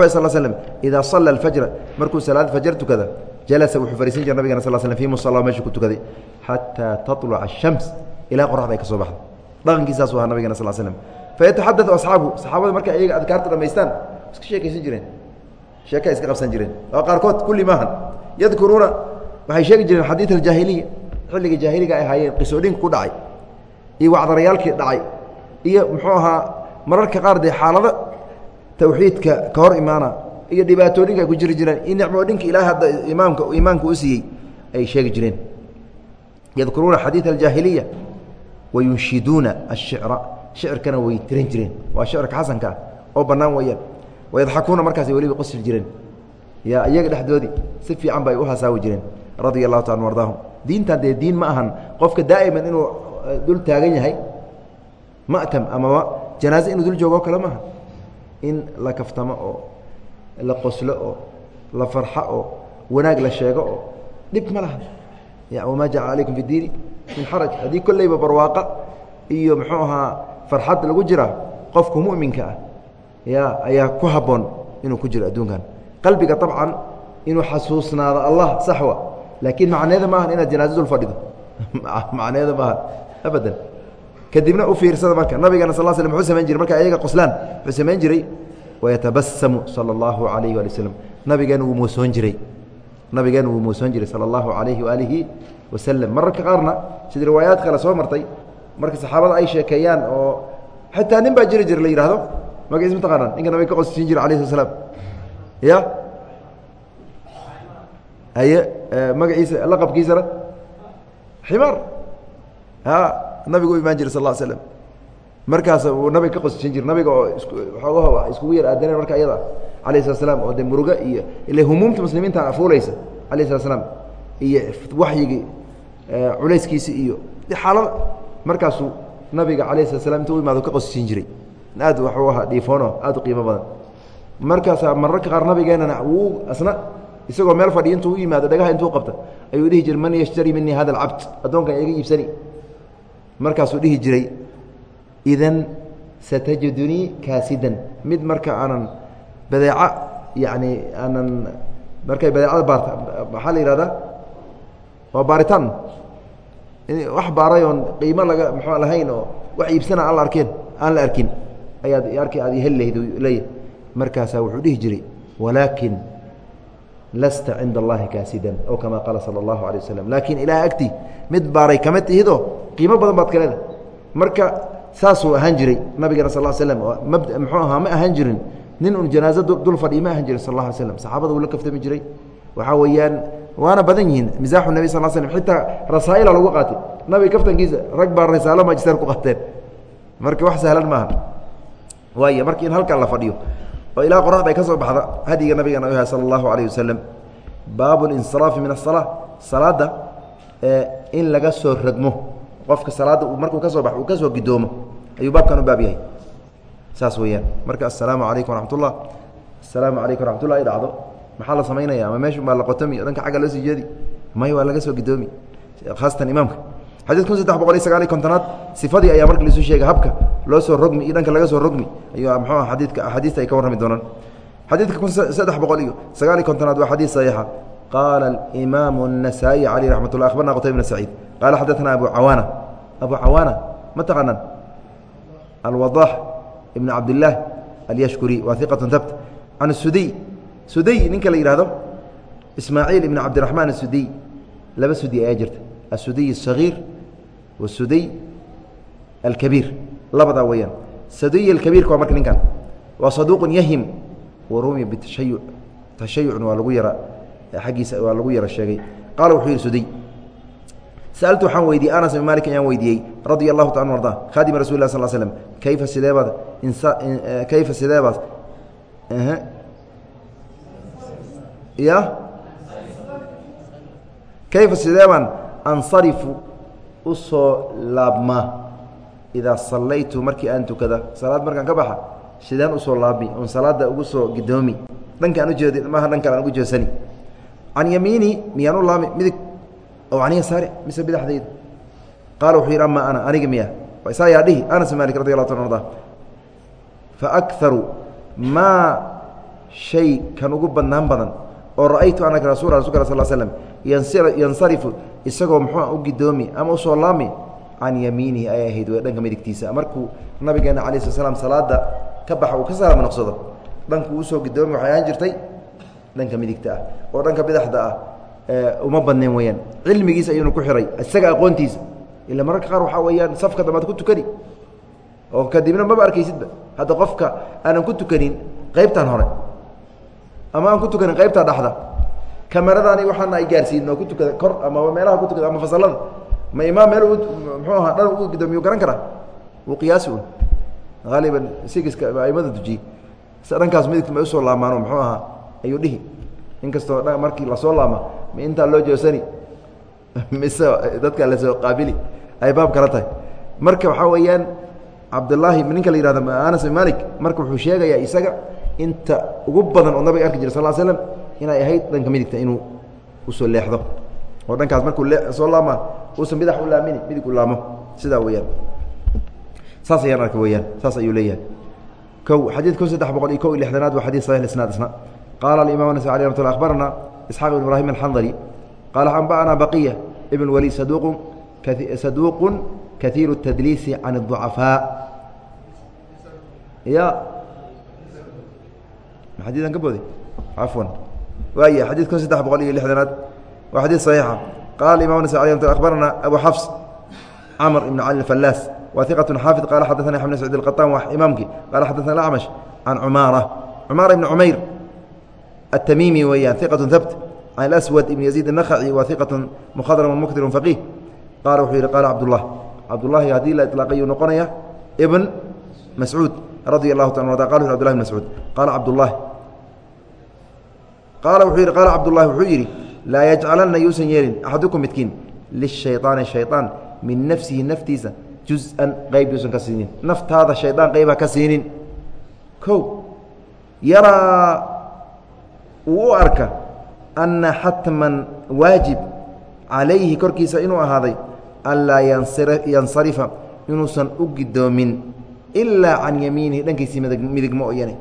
sal slm idaa salla alfajra markuu salaad fajar tukada jalasa wuxuu fariisan jira nabigana sal slm fii musalla meeshuu ku tukaday xataa taطluca ashams ilaa qoraxda ay ka soo baxdo dhaqankiisaasu ahaa nabigana sal slm fayataxadau asxaabu saxaabada markay ayaga adkaarta dhamaystaan iska sheekaysan jireen sheeka iska qabsan jireen oo qaarkood kulli maahan yadkuruuna waxay sheegi jireen xadiid aljaahiliya xilliga jaahiliga ay ahaayeen qisooyinka ku dhacay iyo wacdarayaalkii dhacay iyo muxuu ahaa mararka qaar dee xaalado tawxiidka ka hor imaana iyo dhibaatooyinka ay ku jiri jireen iyo nicmooyinka ilaah hadda imaamka imaanka u siiyey ay sheegi jireen. Yadkuruuna xadiid aljaahiliya wayunshiduuna ashicra shicirkana way tiran jireen. Waa shicirka xasanka ah oo bannaan weeyaan. Wayadxakuuna markaasay weliba qosli jireen. Yaa iyaga dhexdoodii si fiican ba u hasaawi jireen radia allahu taala ardaahum. Diintan dee diin ma ahan. Qofka daa'iman inuu dul taagan yahay ma'tam amaba janaaze inuu dul joogo kale maaha in la kaftamo oo la qoslo oo la farxo oo wanaag la sheego oo dhib ma laha wamaa jacala calaykum fi diini min xaraj haddii kolleyba barwaaqa iyo muxuu ahaa farxad lagu jira qofku mu'minka ah ya ayaa ku habboon inuu ku jiro adduunkan qalbiga abcan inuu xasuusnaado allah saxwa laakiin macneeda maaha inaad janaaze fadhido macneeda maaha abadan kadibna u fiirsada marka nabigana sal sl muxuu samayn jiray marka ayaga qoslaan wuxuu samayn jiray wayatabasamu sala allahu alayhi waali waslm nabigeena wuu muusoon jiray. Nabigeena wuu muusoon jiray sala allahu alayhi waalihi wasalam mararka qaarna sida riwaayaad kale soo martay marka saxaabada ay sheekeeyaan oo xataa nin baa jiri jira la yihahdo magaciis mataqaanaan ninka nabiga ka qosisiin jira alayh slam ya? Haye magaciisa laqabkiisana? Ximaar. A nabigu u imaan jira sal slam markaas uu nabiga ka qosishin jira nabiga oo xoogaho iskugu yar aadaneen marka iyada alayh slat slam oo de murugo iyo ila humuumta muslimiinta afuulaysa alayh slat slam iyo waxyigii culayskiisi iyo xaalada markaasuu nabiga alayh slat slam intu u imaado ka qosishin jiray. Aad waxuu ahaa dhiifoono aad u qiimo badan. Markaasaa mararka qaar nabigeenana wuu asna isagoo meel fadhiya intuu u yimaado dhagaha intuu qabta ayuu dhihi jiray man yashtari minii hada alcabd addoonkan iga iibsani markaasuu dhihi jiray idan satajidunii kaasidan. Mid marka aanan badeeca yacni aanan markay badeecada baarta maxaa la yihahdaa waa baaritaan. Wax baaray oon qiimo laga muxuu lahayn oo wax iibsana aan la arkeen aan la arkin. Ayaad arki aad heli lahayd leeyahy markaasaa wuxuu dhihi jiray walaakin lasta cinda allahi kaasidan ow kamaa qaala sala allahu alay wasalam laakiin ilaah agtii mid baaray kama tihidoo qiimo badan baad ka marka saasuu ahaan jiray nabigana sal slam mabda muxuu ahaa ma ahaan jirin. Nin un janaazo dul fadhiya ma ahaan jirin sal alla slam saxaabada uu la kaftami jiray. Waxaa weeyaan waana badan yihiin misaaxu nebi sal slm xitaa rasaa'ila lagu qaatay. Nabiga kaftankiisa rag baa risaalo magister ku qateen marka wax sahlan maaha. Waay marka in halkan la fadhiyo oo ilaa qoraxda ay ka soo baxda hadiga nabigana u yahay sala allahu alayh wasalam baabu linsiraafi min asalaa salaadda in laga soo ragmo qofka salaadda markuu ka soo baxo uu ka soo gidoomo ayuu baabkan u baab yahay. Saas weeyaan. Marka assalaamu calaykum waraxmat assalaamu calaykum waraxmat ullah ay dhacdo. Maxaa la samaynaya ama meeshu baa la qotomi dhanka xagga loo sii may waa laga soo gidoomi. Khaasatan imaamka xadid kun saddex boqol iyo sagaal iyo kontonaad sifadii ayaa marka laisu sheegay habka loo soo rogmi iyo dhanka laga soo rogmi ayuu muxuu xadiidka axaadiista ay ka warrami doonaan xadiidka kun saddex boqol iyo sagaal iyo kontonaad waa xadiid saxiixa qaala alimaamu النasaaئي caleyh raxmat ullah akhbarna qutayb bn saciid qaala xadaثna abu cawaana abu cawaana ma taqaanaan alwadax ibn cabdillaah alyashkuri waa iqat habt can sudiy sudiy ninka la yidhahdo ismaaciil ibn cabdiraxmaan asudiy laba sudiy ayaa jirta asudiy الصagiir wasudiy alkabiir labadaa weeyaan sudiy alkabiirka waa marka ninkan waa saduuq yahim warumiya bitashayuc tashayucna waa lagu yara aggiisa waa lagu yara sheegay qaala wuxuu yihi sudiy sألtu waxaan weydiiyey anas بn malik ayaan weydiiyey radia الlahu ta arda khadima rasul lah sl slm kayfa sideebaad kayfa sideebaad ya kayfa sideebaan ansarifu u soo laabmaa idaa sallaytu markii aan tukada salaad markaan ka baxa sideen u soo laabmi on salaada ugu soo gidoomi. Dhanka aan ujeedi maaha dhan aan ugu jeesani. Can yamiini miyaan u laabmi midig. O an yasaari mise bidaxdayda qaala wuxuu yidhi ama ana aniga miya isaa yaa dhihi anas malik radi allah ta arda faakaru maa shay kan ugu badnaan badan oo ra'aytu anaka rasul rasulka sal slm yansarifu isagoo muxuu u gidoomi ama u soo laami can yamiinihi ay ahayd w dhanka midigtiisa. Markuu nabigeena ala sl slam salaada ka baxa uu ka salaama noqsado dhankuu u soo gidoomi waxay ahaan jirtay dhanka midigta ah oo dhanka bidaxda ah uma badneen weyaan cilmigiisa ayuuna ku xiray isaga aqoontiisa. Ila mararka qaar waxaa weeyaan safka dambaad ku tukani. Oo kadibna maba arkaysidba hadda qofka aanan ku tukanin qaybtan hore ama aan ku tukanin qaybtaa dhaxda kameradaani waxaana ay gaarsiin oo ku tukada kor amaba meelaha ku tukada ama fasalada. Ma imaam meel muxuu ahaa dhan u gudoomiyu garan karaa? Wuu qiyaasi un. Haaliban sigiska aimada dujiyey dhankaas midigta ma u soo laamaano muxuu ahaa? Ayuu dhihi. Inkastoo markii la soo laama ma intaa loo joosani? Mise dadka la soo qaabili? Ay baab kala tahay. Marka waxaa weeyaan cabdulaahi ninka la yihahdo anas bin malik marka wuxuu sheegayaa isaga inta ugu badan oo nabiga arki jira sal slam inay ahayd dhanka midigta inuu usoo leexdo oo dhankaas markuu soo laama uusan bidax u laamini midig u laamo sidaa weyaan saas ayaan arka weyaan saas ayuu leeyahay kow xadiid kun saddex boqol iyo kow iyo lixdanaad waa xadid saxix isnaad isna qaala alimam nas alي mat abarana isxaaq ibn ibrahim alxandali qaala anba'ana baqiya ibn waliid saduuqu saduuqu kaiiru الtadliisi can الضucafaa ya xadiidan ka booday cafwan waaya xadid kun saddex boqol iyo lixdanaad waa xadiid صaxiixa qala imam nas alي abarana abu xafs cmr ibn cali fallaas wa iqaة xaafid qala xadaثana xamn sacid اqaطan waa imaamkii qala xadaثana acmash can cumaara cumaara ibn cumayr التmيمي weyaan ثiqة ثبت عن الأسود بن يزيد النخعي wa ثiqة مkhضرم مktir فقيه qala wuxuu yihi qala cبدالله cبداللahi haddii la iطلاaqayuu noqonaya بن مسعوud رaضي الله ta q ه بد لله بن مسعوud qala cبداللahi qaala wuxuu yidhi qaala cabdullahi wuxuu yidhi laa yajcalanna yuusan yeelin axadukum midkiin lishayaani shayaan min nafsihi naftiisa juz-an qayb yuusan ka siinin naftaada shayaan qayba ka siinin. O yaraa uu u arka anna xatman waajib calayhi korkiisa inuu ahaaday anlaa yansarifa inuusan u gidoomin ilaa can yamiinihi dhankiisii midig midig mooyane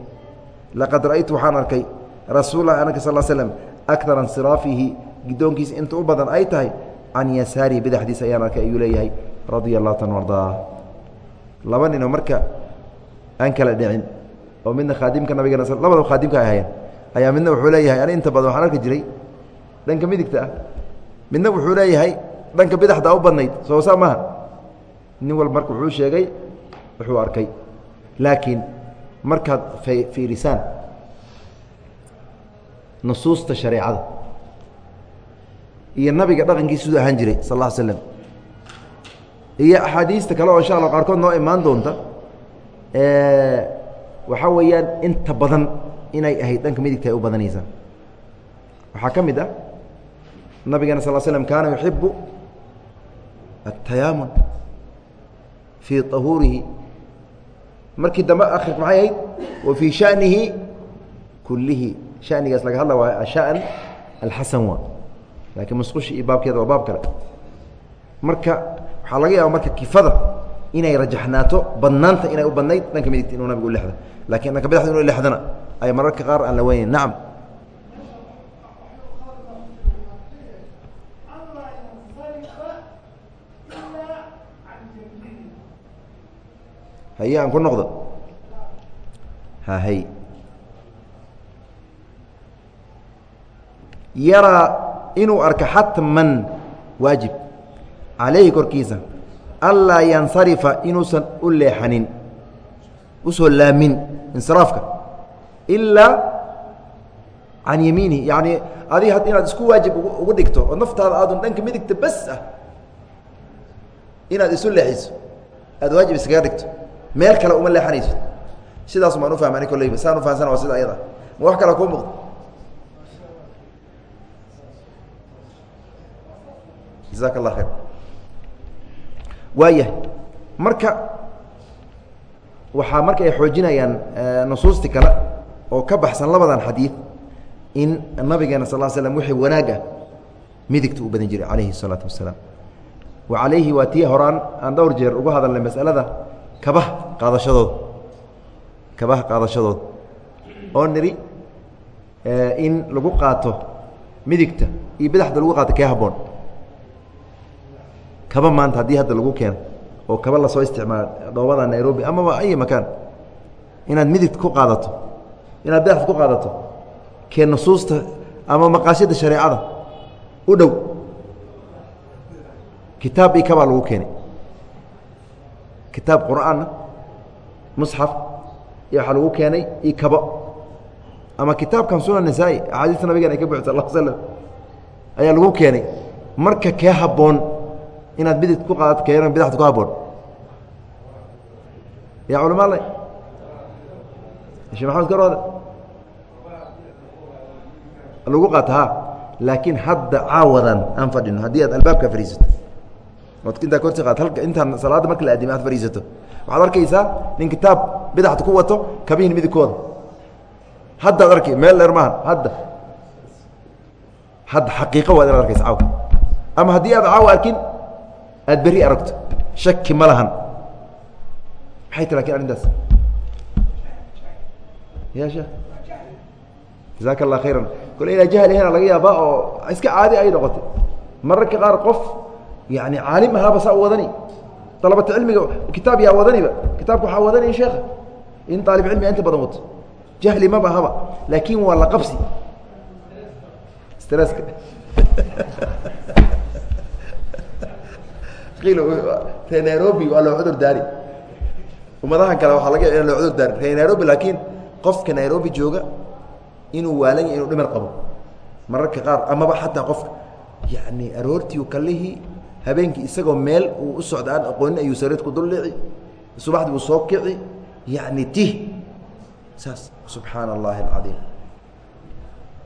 laqad ra'aytu waxaan arkay rasuulahi anaka sal slm akara insiraafihi gidoonkiisa inta u badan ay tahay can yasaarihi bidaxdiisa ayaan arkay ayuu leeyahay radia allahu tan ardaa. Laba ninoo marka aan kala dhicin oo midna khaadimka nabigana labadaba khaadimka ay hayeen ayaa midna wuxuu leeyahay ani inta badan waxaan arki jiray dhanka midigta ah. Midna wuxuu leeyahay dhanka bidaxda u badnayd soo saa nin walba marka wuxuu sheegay wuxuu arkay laakiin markaad fiirisaan nusuusta shareecada iyo nabiga dhaqankiisa siduu ahaan jiray sal ll slam iyo axaadiista kale oo insha alla qaarkood noo imaan doonta waxaa weeyaan inta badan inay ahayd dhanka midigta ay u badanaysaa waxaa ka mid ah nabigeena sal slm kaana yuxibu التayaamun fii طahuurihi markii dambe akri maxay ahayd wa fii شhanihi kulihi shanigaas laga hadla waa shaأn alxasan waa laakiin musqushi iyo baabkeeda waa baab kale. Marka waxaa laga yaaba marka kifada inay rajaxnaato badnaanta inay u badnayd dhanka midigta inuu nabigu u lexdo laakiin dhanka badaxda inu lexdana ay mararka qaar aan la weyneyn nacam. Haye ku noqdo. Hahay yaraa inuu arka xatman waajib. Calayhi korkiisa. Anlaa yansarifa inuusan u leexanin u soo laamin insiraafka. Ilaa can yamiinihi yacni adiga had inaad isku waajib ugu dhigto oo naftaada aadun dhanka midigta bas ah inaad isu leexiso aad waajib iskaga dhigto. Meel kale uma leexanayso. Sidaas maan ufahmani kolleyba saan ufahamsana waa sida ayada. Ma wax kale kuu muuqdo jazaaka allah khayr waayahay marka waxaa marka ay xoojinayaan nusuusti kale oo ka baxsan labadan xadiid in nabigeena sal l slam wixii wanaag midigta u badan jiray calayhi الsalaatu wasalaam wa calayhi waa tii horaan aan dhowr jeer uga hadalnay masalada kabaha qaadashadooda kabaha qaadashadooda oo nidhi in lagu qaato midigta iyo bidaxda lagu qaato kee haboon kaba maanta haddii hadda lagu keeno oo kaba la soo isticmaalo dhoobada nairobi amaba ay makaan. Inaad midigta ku qaadato inaad bidaxda ku qaadato kee nusuusta ama maqaasida shareecada u dhow. Kitaab iyo kabaa lagu keenay. Kitaab qur'aanna musxaf iyo waxaa lagu keenay iyo kabo ama kitaabkan sunan nisaa-i axaadiista nabigeena ay ka buxi sal slam ayaa lagu keenay. Marka kee habboon inaad midig ku keena bidaxda ku habboon? Yaa culamaa le shee maxamed karooda lagu qaato ha laakiin hadda caawadan aan fadhino haddii aad albaabka fadhiisato ood intaa korsi qaad halka intaan salaadda marka la aadimay aad fadhiisato waxaad arkaysaa nin kitaab bidaxda ku wato kabihin midigkooda haddaad arkay meel dheer maaha hadda. Hadda xaqiiqo waad inaad arkaysa caawa. Ama haddii aad caawa arkin aad berri aragto shaki ma lahan. Maxay ta laakiin arrintaas? Ya sheekh jazaaka allah khayran. Kole inaa jahal ahena laga yaabaa oo iska caadi ay noqotay. Mararka qaar qof yani caalim ahaaba saa u wadani. Dalabata cilmiga kitaab yaa wadaniba kitaabka waxaa wadanaya sheekha in aalib cilmiga inta badan wato. Jahli maba ahaba laakin waa la qabsi. Stresska ree nairobi waa loo cudur daari. Ummadahan kale waxaa laga ya loo cudur daari. Ree nairobi laakiin qofka nairobi jooga inuu waalan yahy inuu dhimar qabo. Mararka qaar amaba xataa qofka. Yani aroortii kalihii habeenkii isagoo meel uu u socda aan aqoonin ayuu sariid ku duldhici subaxdii uu soo kici. Yani tih. Saas subxaana allahi alcadiim.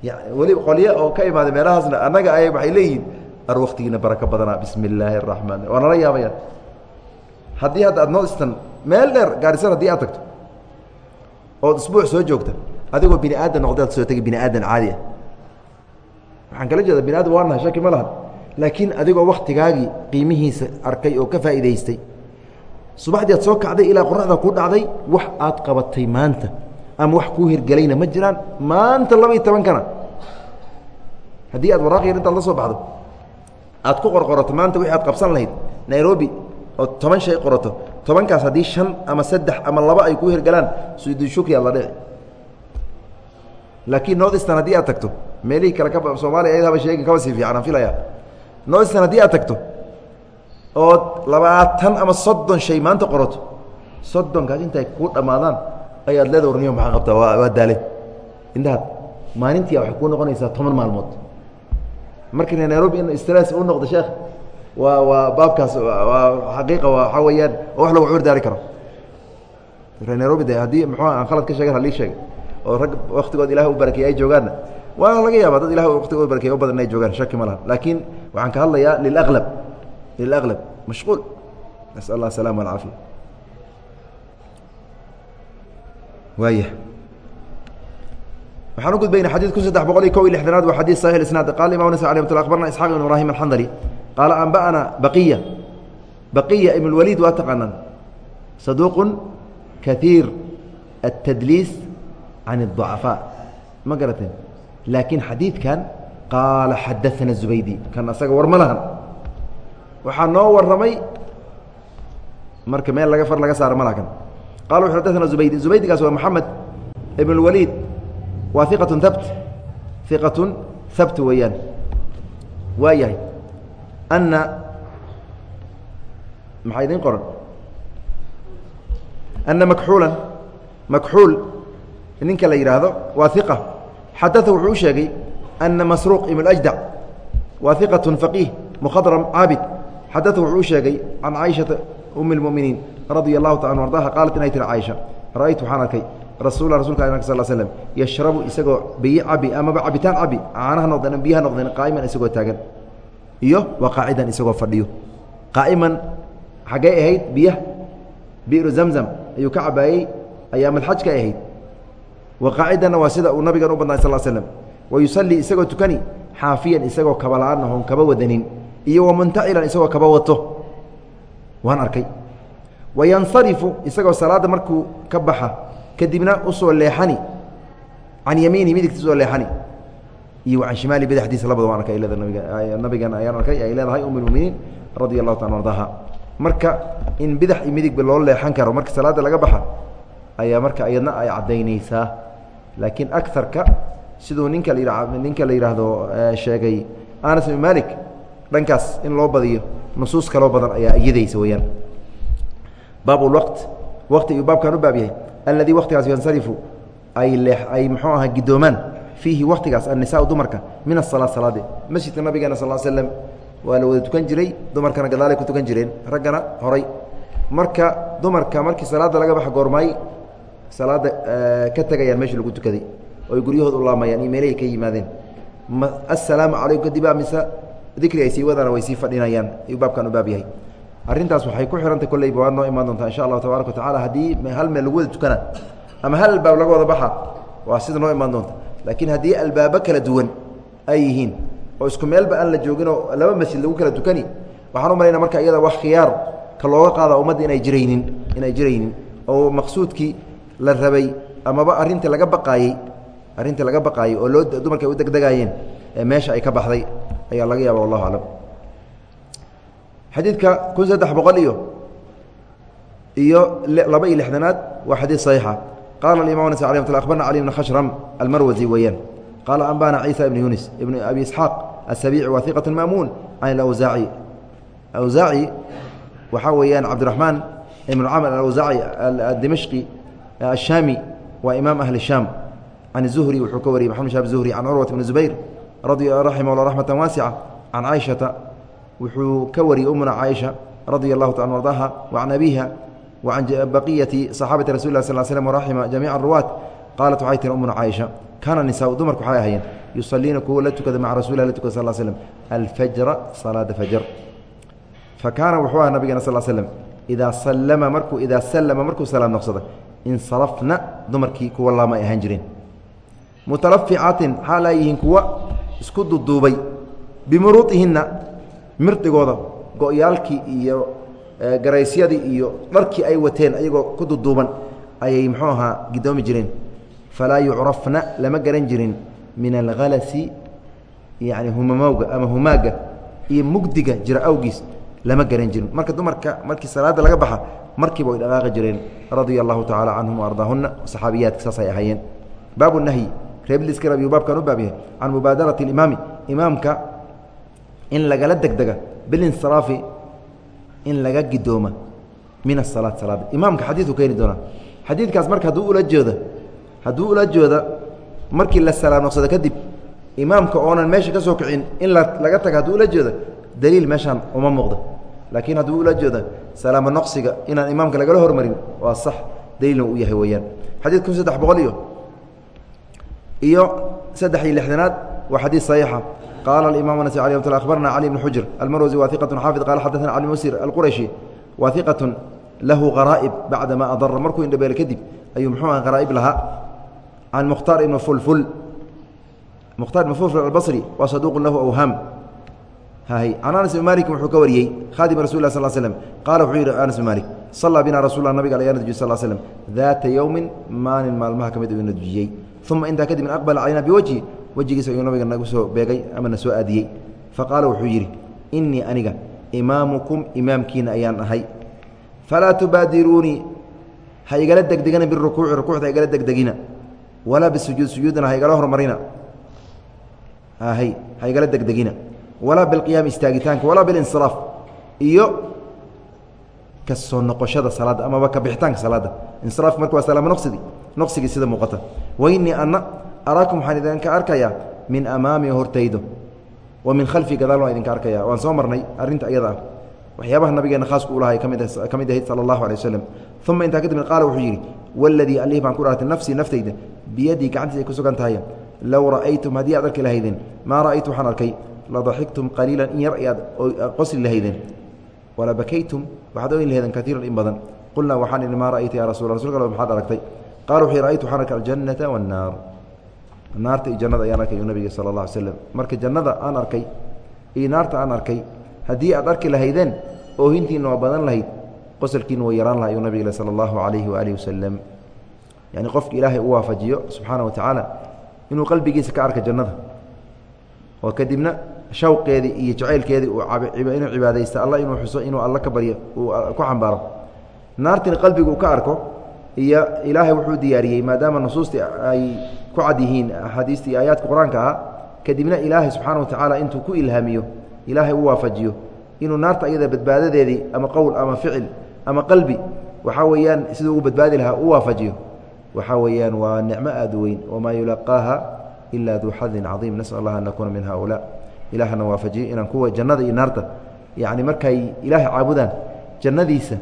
Yani weli qolye oo ka imaaday meelahaasna annaga ay waxay leeyihiin ar waktigiina barako badanaa. Bismi illaahi araxmaan waa nala yaabayaan haddii hadda aad noo istan meel dheer gaarisan haddii aad tagto. Ood isbuuc soo joogta. Adigoo bini aadan noqdaad soo tegay bini aadan caadi ah. Waxaan kala jeeda bini aadam waa nahay shaki ma lahan laakiin adigoo waktigaagii qiimihiisa arkay oo ka faa'iidaystay. Subaxdii aad soo kacday ilaa qoraxda ku dhacday wax aad qabatay maanta. Ama wax kuu hirgelayna ma jiraan maanta laba iyo tobankana haddii aad waraaq yar intaad la soo baxdo aad ku qorqorato maanta wixii aad qabsan lahayd nairobi oo toban shay qorato tobankaas haddii shan ama saddex ama laba ay ku hirgalaan sujuudu shukri aad la dhici. Laakiin north eastern haddii aad tagto meelihii kale ka soomaaliya ayadaba sheegi kaba sii fiican aan filaya north eastern haddii aad tagto ood labaatan ama soddon shay maanta qorato soddonkaas intay kuu dhammaadaan ayaad leeda warniyo maxaa qabtaa waa waa daale indaad maalintii waxay kuu noqonaysaa toban maalmood marka nairobi in stress u noqdo sheekh waa waa baabkaas xaqiiqa waxaa weeyaan oo wax lagu cuur daari karo. Nairobi de haddii muxuu aan khalad ka sheegen halii sheegay oo rag waktigood ilahay u barakeeyey ay joogaanna waa laga yaaba dad ilahay waktigood barakeyey o badan inay joogaan shaki ma laha. Laakiin waxaan ka hadlayaa lilaqlab lilaqlab mashquul. Nasal allah asalama alcaafiya waaya waxaan u gudbayna xadid kun saddex boqol iyo kob iyo lixdanaad waa xadid saxix isnaad qala imam nas alay mt abarna isxaq ibn ibrahim alxandali qaala anba'ana baqiya baqiya ibn اlwaliid waa taqaanaan saduuqu kaiir الtadliis can الضucafaa ma garateen laakiin xadiidkan qaala xadaثana zubaydi kan asaga war ma lahan waxaa noo warramay marka meel laga far laga saaro ma laha kan qala wuxu xadaثana zubaydi zubaydigaas waa moxamed ibn اlwaliid waa iqaة habt iqaة habt weeyaan waa yahay ana maxaa idin qoran ana makxuulan makxuul ninka la yidhaahdo waa iqa xadaa wuxuu u sheegay ana masruuq ibn ajdac waa iqaة faqiih mkhadram caabid xadaa wuxuu u sheegay can caaishaةa um اlmuminiin radia الlahu ta an ardaha qaalat inay tiri caaisha ra'aytu waxaan arkay rasuula rasulka a sal slm yashrabu isagoo biyo cabi amaba cabitaan cabi caanaha noqdeen biyaha noqdeen qaa'iman isagoo taagan. Iyo wa qaacidan isagoo fadhiyo. Qaa'iman xaggay ahayd biyaha bi'ru zamzam ayuu ka cabaayey ayaamalxajka ay ahayd. Wa qaacidanna waa sida uu nabigan u badnay sal slm wa yusallii isagoo tukani xaafiyan isagoo kaba la'aan ahoon kaba wadanin. Iyo wa muntacilan isagoo kaba wato. Waan arkay. Wa yansarifu isagoo salaadda markuu ka baxa kadibna u soo leexani can yamiinihi midigta u soo leexani. Iyo can shimaali badaxdiisa labada waan arkay leeda nabiga nabigan ayaan arkay ay leedahay um اlmuminiin radia allahu taala ardaha marka in bidax iyo midigba loo leexan karo marka salaadda laga baxa ayaa marka iyadna ay caddaynaysaa laakiin agarka siduu ninka ninka la yidhaahdo sheegay anas ibn malik dhankaas in loo badiyo nusuus kaloo badan ayaa iyadaysa weyaan baab اwaqt waqti iyuu baabkan u baab yahay alladii waktigaas yansarifu ay muxuu aha gidoomaan fiihi waktigaas annisaau dumarka min asala salaade masjidka nabigeena sal slem waa la wada tukan jiray dumarkana gadaalay ku tukan jireen raggana horay. Marka dumarka markii salaadda laga baxa goormaay salaadda ka tegayaan meeshii lagu tukaday oy guryahood u laamayaan iyo meelahay ka yimaadeen. Ma assalaamu calaykum kadibaa mise dikri ay sii wadana way sii fadhinayaan baabkan u baab yahay arrintaas waxay ku xihantay kolleyba waa noo imaan doontaa insha allahu tabaaraka wa tacala haddii hal meel lagu wada tukana ama hal albaab laga wada baxa waa sida noo imaan doonta. Laakiin haddii albaabo kala duwan ay yihiin oo isku meelba aan la jooginoo laba masjid lagu kala tukani waxaan u marka iyada wax khiyaar ka looga qaada ummadda inay jiraynin inay jiraynin oo maqsuudkii la rabay amaba arrintii laga baqaayey arrintii laga baqaayey oo loo dumarka ay u degdegaayeen ee meesha ay ka baxday ayaa laga yaaba wallahu aclam xadiidka kun saddex boqol iyo iyo laba iyo lixdanaad waa xadiid صaxiixa qaala imam nas alي mt abarna cali bn khashram almarwazi weeyaan qaala anbana ciisa ibn yunis ibn abi isxaaq asabici wa iqaة maamuun can awsaaci awsaaci waxaa weeyaan cabdiraxmaan ibn camr alawsaaci adimashqi ashaami waa imaam ahli shaam can zuhri wuxuu ka wariyey maxamed shab zuhri can curwat bn zubayr raximah llah raxmata waasica can caaishata wuxuu ka wariyey umuna caaisha radia allahu ta ardaha wa can abiha wa can baqiyati صaxaabati rasul lah sal slm waraxima jamiica aruwaat qaalat waxay tiri umuna caaisha kaana nisaau dumarku waxay ahayeen yusaliina kuwa la tukada maca rasulilah la tukada sal slm alfajra salaada fajr. Fa kaana wuxuu aha nabigana sal slm idaa salama markuu idaa sallama markuu salaam noqsada insarafna dumarkii kuwa laama ay ahaan jireen mutalaficaatin xaal ay yihiin kuwa isku duduubay bimuruudihinna mirdigooda go-yaalkii iyo garaysyadii iyo dharkii ay wateen ayagoo ku duduuban ayay muxuu ahaa gidoomi jireen falaa yucrafna lama garan jirin min alhalasi yani humamowga ama humaaga iyo mugdiga jira awgiis lama garan jirin. Marka dumarka markii salaada laga baxa markiiba way dhaqaaqi jireen. Radia allahu tacala canhum waardaahuna saxaabiyaadka saasay ahaayeen. Baabu nahyi reebliska rabiyu baabkan u baab can mubaadarati alimaami imaamka in lagala degdega bilinsiraafi in laga gidooma min asalaat salaada imaamka xadiidku keeni doonaa. Xadiidkaas marka hadduu ula jeedo hadduu ula jeeda markii la salaam noqsado kadib imaamka oonan meesha ka soo kicin in laga taga hadduu ula jeedo daliil meeshaan uma muuqdo. Laakiin hadduu ula jeedo salaamo noqsiga inaan imaamka lagala hormarin waa sax daliilna uu yahay weeyaan. Xadiid kun saddex boqol iyo iyo saddex iyo lixdanaad waa xadiid saxiixa qaala aimam nas alي mt abarna cali bn xujr almarwsi wa iqaة xaafid qala xadana cali musir alqurayshi wa iqaة lahu qaraa'ib bacda ma adara markuu indhabeele kadib ayuu muxuu aha qaraa'ib lahaa can mukhtaar ibn fulful mukhtar ibn fulful albصri wa saduuq lahu awhaam hay can anas ibn malik wuxuu ka wariyey khaadim rasul lah sal slm qaala wuxuu yidhi anas ibn malik sallaa bina rasul nabiga ayaa na dujiy sal slm daata yowmin maalin maalmaha ka mid uu na dujiyey uma intaa kadib aqbala calayna biwajhi wejigiisa ayuu nabiga nagu soo beegay ama soo aadiyey. Faqaala wuxuu yidhi innii aniga imaamukum imaamkiina ayaan ahay. Falaa tubaadiruunii ha igala degdegina birukuuci rukuucda igala degdegina. Walaa bisujuud sujuudna ha igala hormarina. Ha igala degdegina. Walaa bilqiyaami istaagitaanka walaa bilinsiraaf iyo ka noqoshada salaadda amaba ka bixitaanka salaadda. Insiraafka marka waa salaamo noqsidi noqsigii sida muuqata. Wainii anna araakum waxaan idinka arkayaa min amaami hortaydo wa min khalfi gadaal waan idinka arkaya waan soo marnay arrinta iyada ah waxyaabaha nabigeena khaaska u lahay ka mid ahayd sala allahu alay waslem uma intaa kadib qaala wuxuu yidhi waladii allih baan ku dhaartay nafsii naftayda biyadii gacantiis ay ku sugan tahay low ra'aytum haddii aad arki lahaydeen maa ra'aytu waxaan arkay ladaxiktum qaliilan in yar ayaad qosli lahaydeen wala bakaytum waxaad oyn lahaydeen kaiiran in badan qulnaa waxaan idhi maa ra'ayta ya rasul rasulka maxaad aragtay qala wuxuu ra'aytu waxaan arkay aljannata waannaar naarta iyo jannada ayaan arkay nabiga sala allah alay slam marka jannada aan arkay iyo naarta aan arkay haddii aad arki lahaydeen oohintiina waa badan lahayd qosalkiina waa yaraan laha ayuu nabig sala allahu calayhi waalihi wasalam yani qofka ilaahay u waafajiyo subxaana wa tacaala inuu qalbigiisa ka arka jannada. Oo kadibna shawqeedii iyo jacaylkeedii inuu cibaadaysta alla inuu xuso inuu alla ka baryo uu ku xambaaro. Naartina qalbiga uu ka arko iyo ilaahay wuxuu diyaariyey maadaama nusuustii ay ku cad yihiin axaadiistii iyo aayaadka qur'aanka ahaa kadibna ilaahay subxaana wa tacaala intuu ku ilhaamiyo ilaahay u waafajiyo. Inuu naarta iyada badbaadadeedii ama qowl ama ficil ama qalbi waxaa weeyaan siduu ugu badbaadi lahaa u waafajiyo. Waxaa weeyaan waa nicmo aad u weyn wamaa yulaqaaha ila duu xadin caiim nasal allah an nakuuna min haulaa ilaahana waafajiyo inaan kuwa jannada iyo naarta. Yacni markay ilaahay caabudaan jannadiisa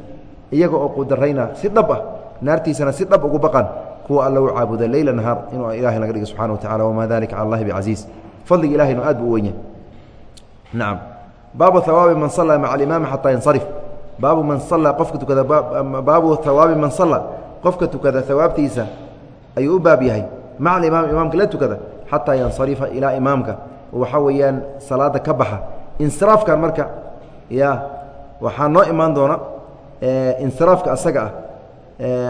iyaga oo qudarayna si dhab ah naartiisana si dhab ugu baqan kuwa alla u caabuda leyla nahaar inuu ilahay laga dhigo subxana wa tacala wamaa dalika cala allahi bicasiiz fadliga ilahayna aad buu u wenya nacam baabu hawaabi man sallaa maca alimaami xataa yansarif. Baabu man sallaa qofka tukada baabu hawaabi man salla qofka tukada hawaabtiisa ayuu u baab yahay. Maca alimaam imaamka la tukada xataa yansarifa ilaa imaamka. Waxaa weeyaan salaada ka baxa. Insiraafkan marka ya waxaa noo imaan doona insiraafka asaga ah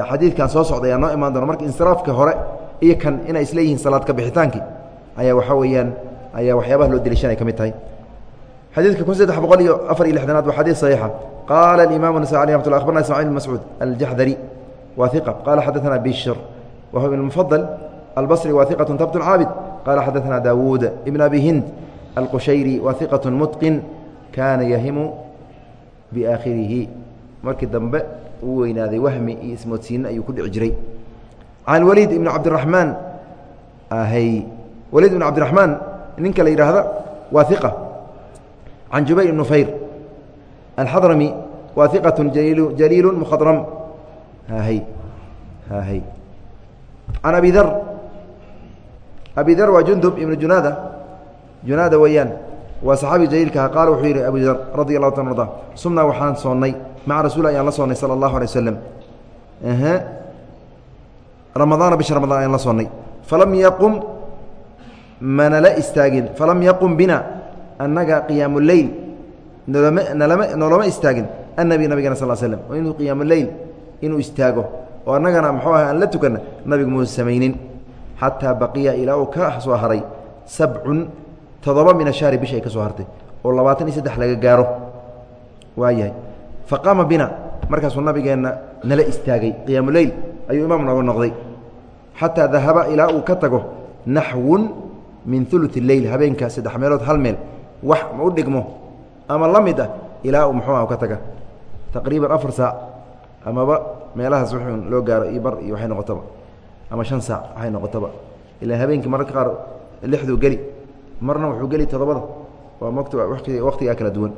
xadiidkan soo socda ayaa noo imaan doona marka insiraafka hore iyo kan inay isleeyihiin salaad ka bixitaankii ayaa waxaa weeyaan ayaa waxyaabaha loo deliishanay ka mid tahay xadiidka kun saddex boqol iyo afar iyo lixdanaad waa xadiid saxiixa qaala alimaam nasai alih ramat lla abarna ismacil bn mascuud aljaxdari wa iqa qala xadaثana bishr wa huwa ibn mufadal albصri wa iqaة tabt caabid qala xadaثana dawuud ibn abi hind alqushayri wa iqaة mutqin kaana yahimu biaakhirihi markii dambe uu weynaaday wahmi iyo ismoodsiinne ayuu ku dhici jiray. Can waliid ibn cabdiraxmaan hy waliid ibn cabdiraxmaan ninka la yidhaahda waa iqa can jubayr ibn nufayr alxadrami waa iqaة jaliilu mkhadram hy hy can abi dar abi dar waa jundub ibnu junaada junaada weeyaan waa saxaabi jaliilkaha qaala wuxuu yidhi abu dar radi allahu ta arda sumnaa waxaan soonnay maca rasuul ayaan la soonnay sala allahu alay waslem ramadaana bisha ramadaan ayaan la soonnay. Falam yaqum manala istaagin. Falam yaqum bina annaga qiyaamuleyl nalama noolama istaagin. Annabi nabigana sal slm oo inuu qiyaamuleyl inuu istaago oo annagana muxuu aha aan la tukanna nabigu muusa samaynin. Xataa baqiya ilaa uu ka soo haray sabcun toddoba min ashahri bisha ay ka soo hartay oo labaatan iyo saddex laga gaaro. Waayahay. Faqaama bina markaasuu nabigeenna nala istaagay. Qiyaamuleyl ayuu imaam nooga noqday. Xataa dahaba ilaa uu ka tago naxwun min ulu leyl habeenka saddex meelood hal meel. Wax u dhigmo ama la mid ah ilaa uu muxuu ka taga. Taqriiban afar saac amaba meelahaas w loo gaaro iyo bar iyo waxay noqotaba. Ama shan saac waxay noqotaba. Ilaa habeenkii mararka qaar lixduu geli marna wuxuu geli todobada. Waa mt waktigaa kala duwan.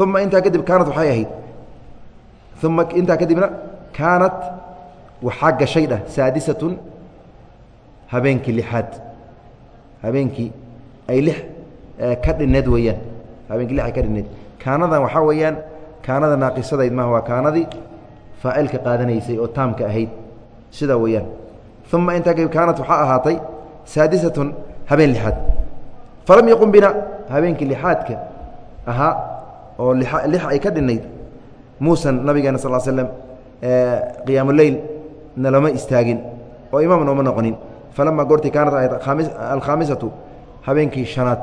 Uma intaa kadib kaanat waxay ahayd. Uma intaa kadibna kaanat waxaa gashay dhah saadisatun habeenkii lixaad. Habeenkii ay lix ka dhineed weeyaan. Habeenkii lix ay ka dhineed kaanadan waxaa weeyaan kaanada naaqisadayd maaha waa kaanadii faacilka qaadanaysay oo taamka ahayd. Sidaa weeyaan. Uma intaa kadib kaanat waxaa ahaatay saadisatun habeen lixaad falam yaqum bina. Habeenkii lixaadka ahaa oo lix ay ka dhinayd muusan nabigeena sal slm qiyaamuleyl nalama istaagin oo imaam nooma noqonin. Falamaa goortii kaanat alkhaamisatu habeenkii shanaad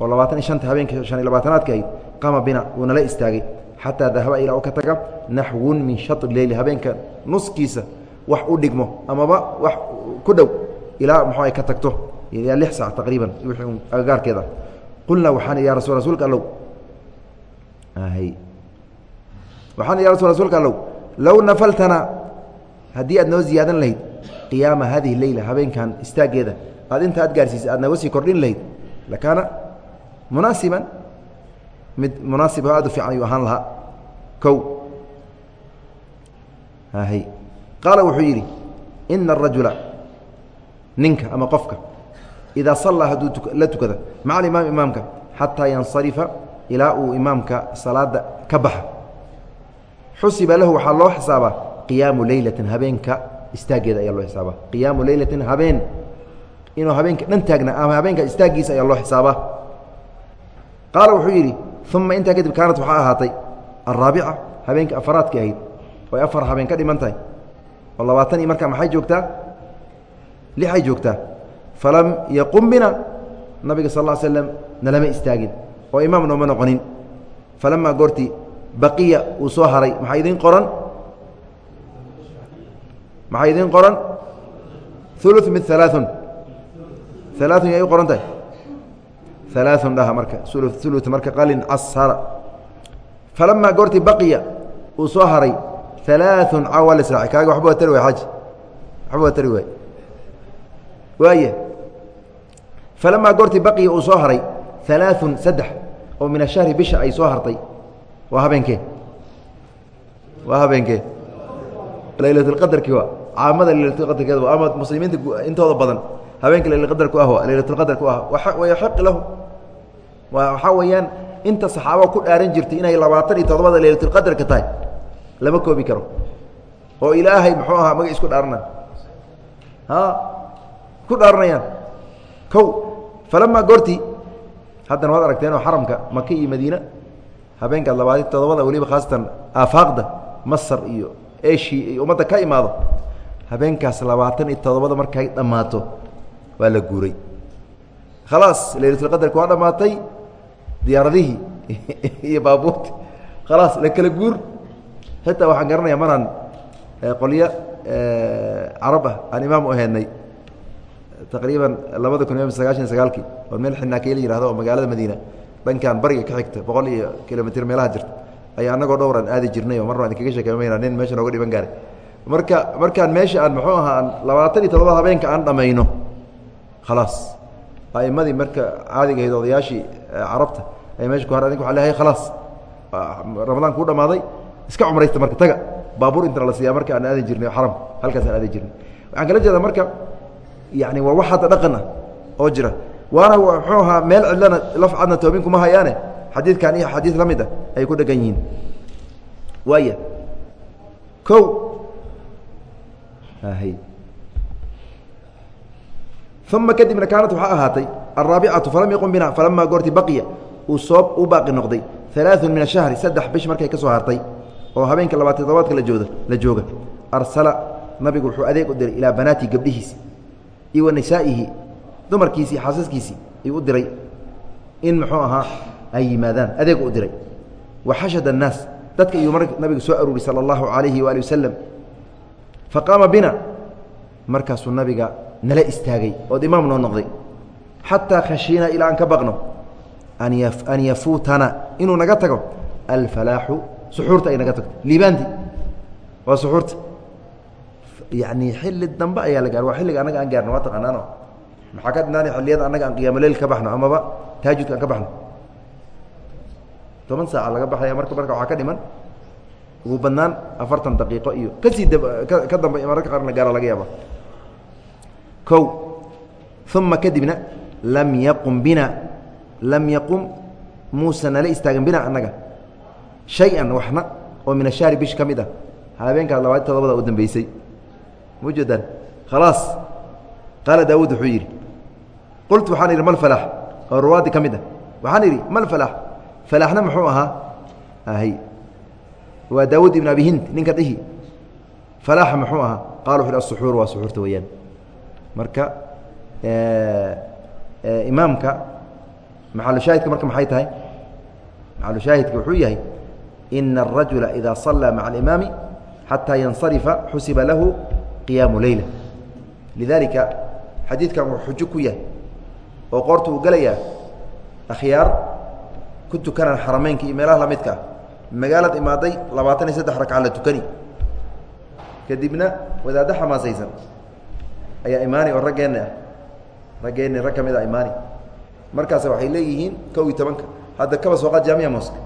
oo labaatan iyo habeenkii shan iyo labaatanaadka ahayd qama bina wuu nala istaagay. Xataa dahaba ilaa u ka taga naxwun min shatr leyli habeenka nuskiisa wax u dhigmo amaba wax ku dhow ilaa muxuu ay ka tagto ilaa lix saac taqriiban. Wixii agagaarkeeda qulnaa waxaan ya rasul rasuulka allow. Waxaan ya rasul rasuulka allow. Low nafaltana haddii aad noo ziyaadan lahayd qiyaama hadihi leyla habeenkan istaaggeeda aad inta aad gaarsiisay aad nooga sii kordhin lahayd lakaana munaasiban mid munaasib aad u fiican ayuu ahaan lahaa. Kow. Qaala wuxuu yidhi ina arajula ninka ama qofka idaa sallaa hadduu la tukada maca alimaam imaamka xataa yansarifa ilaa uu imaamka salaada ka baxa xusiba lahu waxaa loo xisaabaa qiyaamu leylatin habeenka istaaggeeda ayaa loo xisaabaa qiyaamu leylatin habeen inuu habeenka dhan taagna ama habeenka istaaggiisa ayaa loo xisaabaa qaala wuxuu yidhi uma intaa kadib kaanat waxaa ahaatay alraabica habeenka afaraadka ahayd oy afar habeen ka dhiman tahay oo labaatan iyo markaa maxay joogtaa lixay joogtaa falam yaqum bina nabiga sal ll slam nalama istaagin oo imaam nooma noqonin falamaa goortii baqiya uu soo haray maxaa idin qoran maxaa idin qoran ulu mid alaaun alaaun yay u qoran tahay alaaun dhaha marka ulu marka qalin cashara falamaa goortii baqiya uu soo haray alaaun cawal israaci kaaga waxba waa tari waay xaaji waxba waa tari waay waaya falamaa goortii baqiya uu soo haray alaaun saddex oo min ashahri bisha ay soo hartay. Waa habeenkee? Waa habeenkee? Laylatulqadarki waa. Caamada laylatulqadarkeed ama muslimiinta intooda badan habeenka laylatulqadar ku ah waa laylatulqadar ku ah. Wayaxiqi lahu. Waxaa weeyaan inta saxaaba ku dhaaran jirtay inay labaatan iyo todobada laylatulqadarka tahay lama koobi karo. Oo ilaahay muxuu ahaa maga isku dhaarana a ku dhaaranayaan kow falamaa goortii haddana waad aragteenoo xaramka maka iyo madiina habeenkaad labaadi todobada weliba khaasatan aafaaqda masar iyo eshiya ummadda ka imaado habeenkaas labaatan iyo todobada markay dhammaato waa la guuray. Khalaas laylatulqadarka waa dhammaatay diyaaradihii iyo baabuurti. Khalaas la kala guur. Xitaa waxaan garanaya maraan qolyo carab ah aan imaam u aheednay taqriiban labada kun iyo sagaashan sagaalkii oo meel xinaakiye la yihahdo oo magaalada madiina dhankan bariga ka xigta boqol iyo kilomitr meelaha jirta ayaa anagoo dhowran aadi jirnay oo mar baan idinkaga sheekeymayna nin meesha nooga dhiban gaaray marka markaan meesha aan muxuu ahaa aan labaatan iyo todobada habeenka aan dhammayno khalaas a'imadii marka caadiga ahayd odayaashii carabta ay meesha ku har adink waa lehay khalaas ramadaan kuu dhammaaday iska cumraysta marka taga baabuur intana la siiyaa marka aan aadi jirnay xaramka halkaas aan jirnay waxaan kala jeedaa marka yani waa wax hadda dhaqan ah oo jira. Waana muxuu ahaa meel cidlana laf cadna toobin kuma hayaane. Xadiidkan iyo xadiid la mid ah ay ku dhegan yihiin. Waaya kow. Uma kadibna kaanat waxaa ahaatay alraabicatu falam yaqum bina falamaa goorti baqiya. Uu soo u baaqi noqday. Alaaثun min ashahri saddex bish markay ka hartay oo habeenka labaatan todobaadka lajooda la jooga. Arsala nabigu wuxuu adeeg u diray ilaa banaatii gabdhihiisi iyo wa nisaa'ihi dumarkiisii xaasaskiisii ayuu u diray in muxuu ahaa ay yimaadaan adeeg u diray. Wa xashada annaas dadka iyuu mar nabiga soo aruuri sala allahu calayhi waali wasalam faqaama bina markaasuu nabiga nala istaagay ood imaam noo noqday. Xataa khashiina ilaa aan ka baqno an yafuutana inuu naga tago alfalaaxu suxuurta ay naga tagto liibaanti waa suxuurta yani xili dambe ayaa la gaar waa xilliga annaga aan gaarno waa taqaanaano maxaa ka dhinaan xilliyada annaga aan qiyaamoleyl ka baxno amaba taajudka aan ka baxno? Toban saaca laga baxaya marka marka waxaa ka dhiman ugu badnaan afartan daqiiqo iyo ka sii ka dambe mararka qaarna gaara laga yaaba. O uma kadibna lam yaqum bina lam yaqum muusa nala istaagin bina annaga. Shay-an waxna oo min ashahri bish ka mid ah. Habeenkaas labaad todobada u dambeysay mujadan khalaas qaala daawuud wuxuu yidhi qultu waxaan idhi mal falaax oo ruwaaddi ka mid ah waxaan idhi mal falaax falaaxna muxuu ahaa ahy waa daawuud ibn abi hind ninka dhihi falaaxa muxuu ahaa qala wuxu asuxuur waa suxuurta weeyaan marka imaamka maxalushaahidka marka maxay tahay maxalushaahidka wuxuu yahay ina الrajula ida صalىa maca اlimaami xataa yansarifa xusiba lahu qiyaamu leyla lidalika xadiidkan wuu xujo ku yahay oo qoorta uu gelayaa akhyaar ku tukanaan xarameynka iyo meelaha la midka ah. Magaalad imaaday labaatan iyo saddex ragca la tukani. Kadibna wadaaddo xamaasaysan ayaa imaani oo raggeenna ah. Raggeenni rag ka mid a imaani. Markaas waxay leeyihiin kow iyo tobanka. Hadda kaba soo qaad jaamiya moska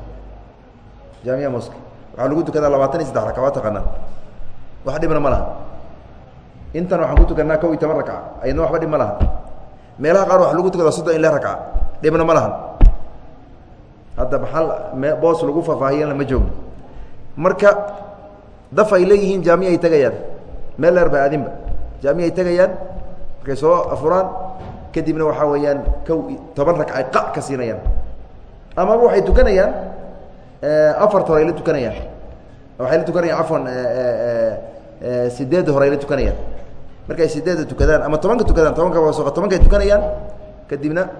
jaamiya moska waxaa lagu tukadaa labaatan iyo saddex ragca waa taqaanaa. Wax dhibna ma laha intan waxaan ku tukanaa kow iyo toban ragca ayadna waxba dhib ma laha meelaha qaar waxa lagu tukadaa soddon iyo le ragca dhibna ma lahan. Hadda maxal boos lagu faahfaahiyana ma joogno marka daf ay leeyihiin jaamiya ay tegayaan meel dheer ba aadinba. Jaamiya ay tegayaan markay soo afuraan kadibna waxaa weeyaan kow toban ragca ay ka siinayaan. Amaba waxay tukanayaan afarta hore ay la tukanayaan. Waxay la tukanayaan cafwan sideedda hore ay la tukanayaan markay sideedda tukadaan ama tobanka tukadaan tobanka waa tobanka ay tukanayaan kadibna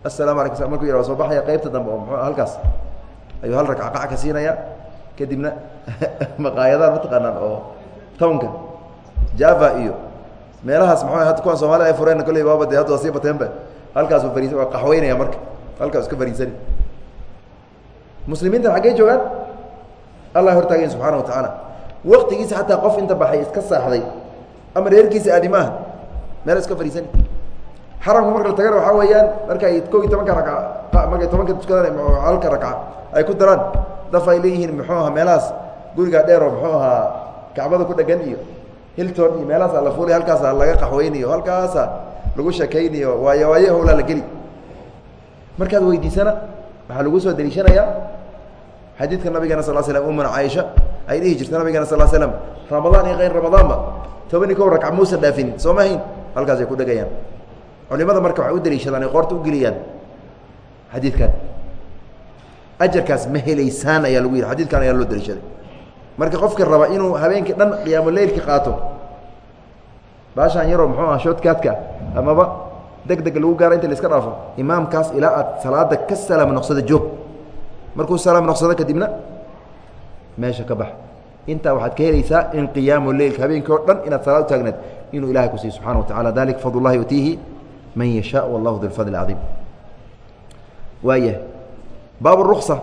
asalaamu alaykum markuu yah waa soo baxaya qaybta dambe oo mxuu halkaas. Ayuu hal ragca ka siinaya kadibna maqaayadaan mataqaanaan oo townka java iyo meelahaas mxuu hadda kuwan soomaalida ay fureen kolley baaba de hadda waa sii bateenba halkaasuu fariis waa qaxweynaya marka halkaas iska fariisani. Muslimiintan xaggey joogaan allah hortaagayn subxaana wa tacaala waktigiisa xataa qof inta baxay iska saaxday ama reerkiisa aadi maaha meel iska fariisani xaramka marka la tagana waxaa weeyaan marka ay kow iyo tobanka ragca markay tobanka tukadaan halka ragca ay ku daraan daf ay leeyihiin muxuu ahaa meelahaas gurigaa dheeroo muxuu ahaa kacbada ku dhegan iyo hilton iyo meelahaasa la fuulay halkaasa laga qaxweynayo halkaasa lagu sheekaynayo waayo waayo howlaa la geli. Markaad weydiisana waxaa lagu soo deliishanayaa xadiidka nabigeena sal slam umuna caaisha ay dhihi jirta nabigeena sal slam ramadaan iyo kayr ramadaanba toban iyo kow ragca muusan dhaafin soo ma hayn halkaas ay ku dhegayaan culimada marka waxay u daliishadaan ay qoorta u geliyaan xadiidkan. Ajarkaas ma helaysaan ayaa lagu yidhi xadidkan ayaa loo daliishaday. Marka qofka raba inuu habeenkii dhan qiyaamuleylka qaato baashaan yaroo muxuu aha shoodkaadka amaba deg deg lagu gaaro inta la iska dhaafo imaamkaas ilaa aad salaada ka salaam noqsada joog. Markuu salaam noqsado kadibna meesha ka bax intaa waxaad ka helaysaa in qiyaamu leylka habeenkii o dhan inaad salaad u taagnaad inuu ilahay ku siiy subxana wa tacala dalik fadl اllahi yutiihi man yashaa wallahu du lfadl cadiim waayahay baab ruqsa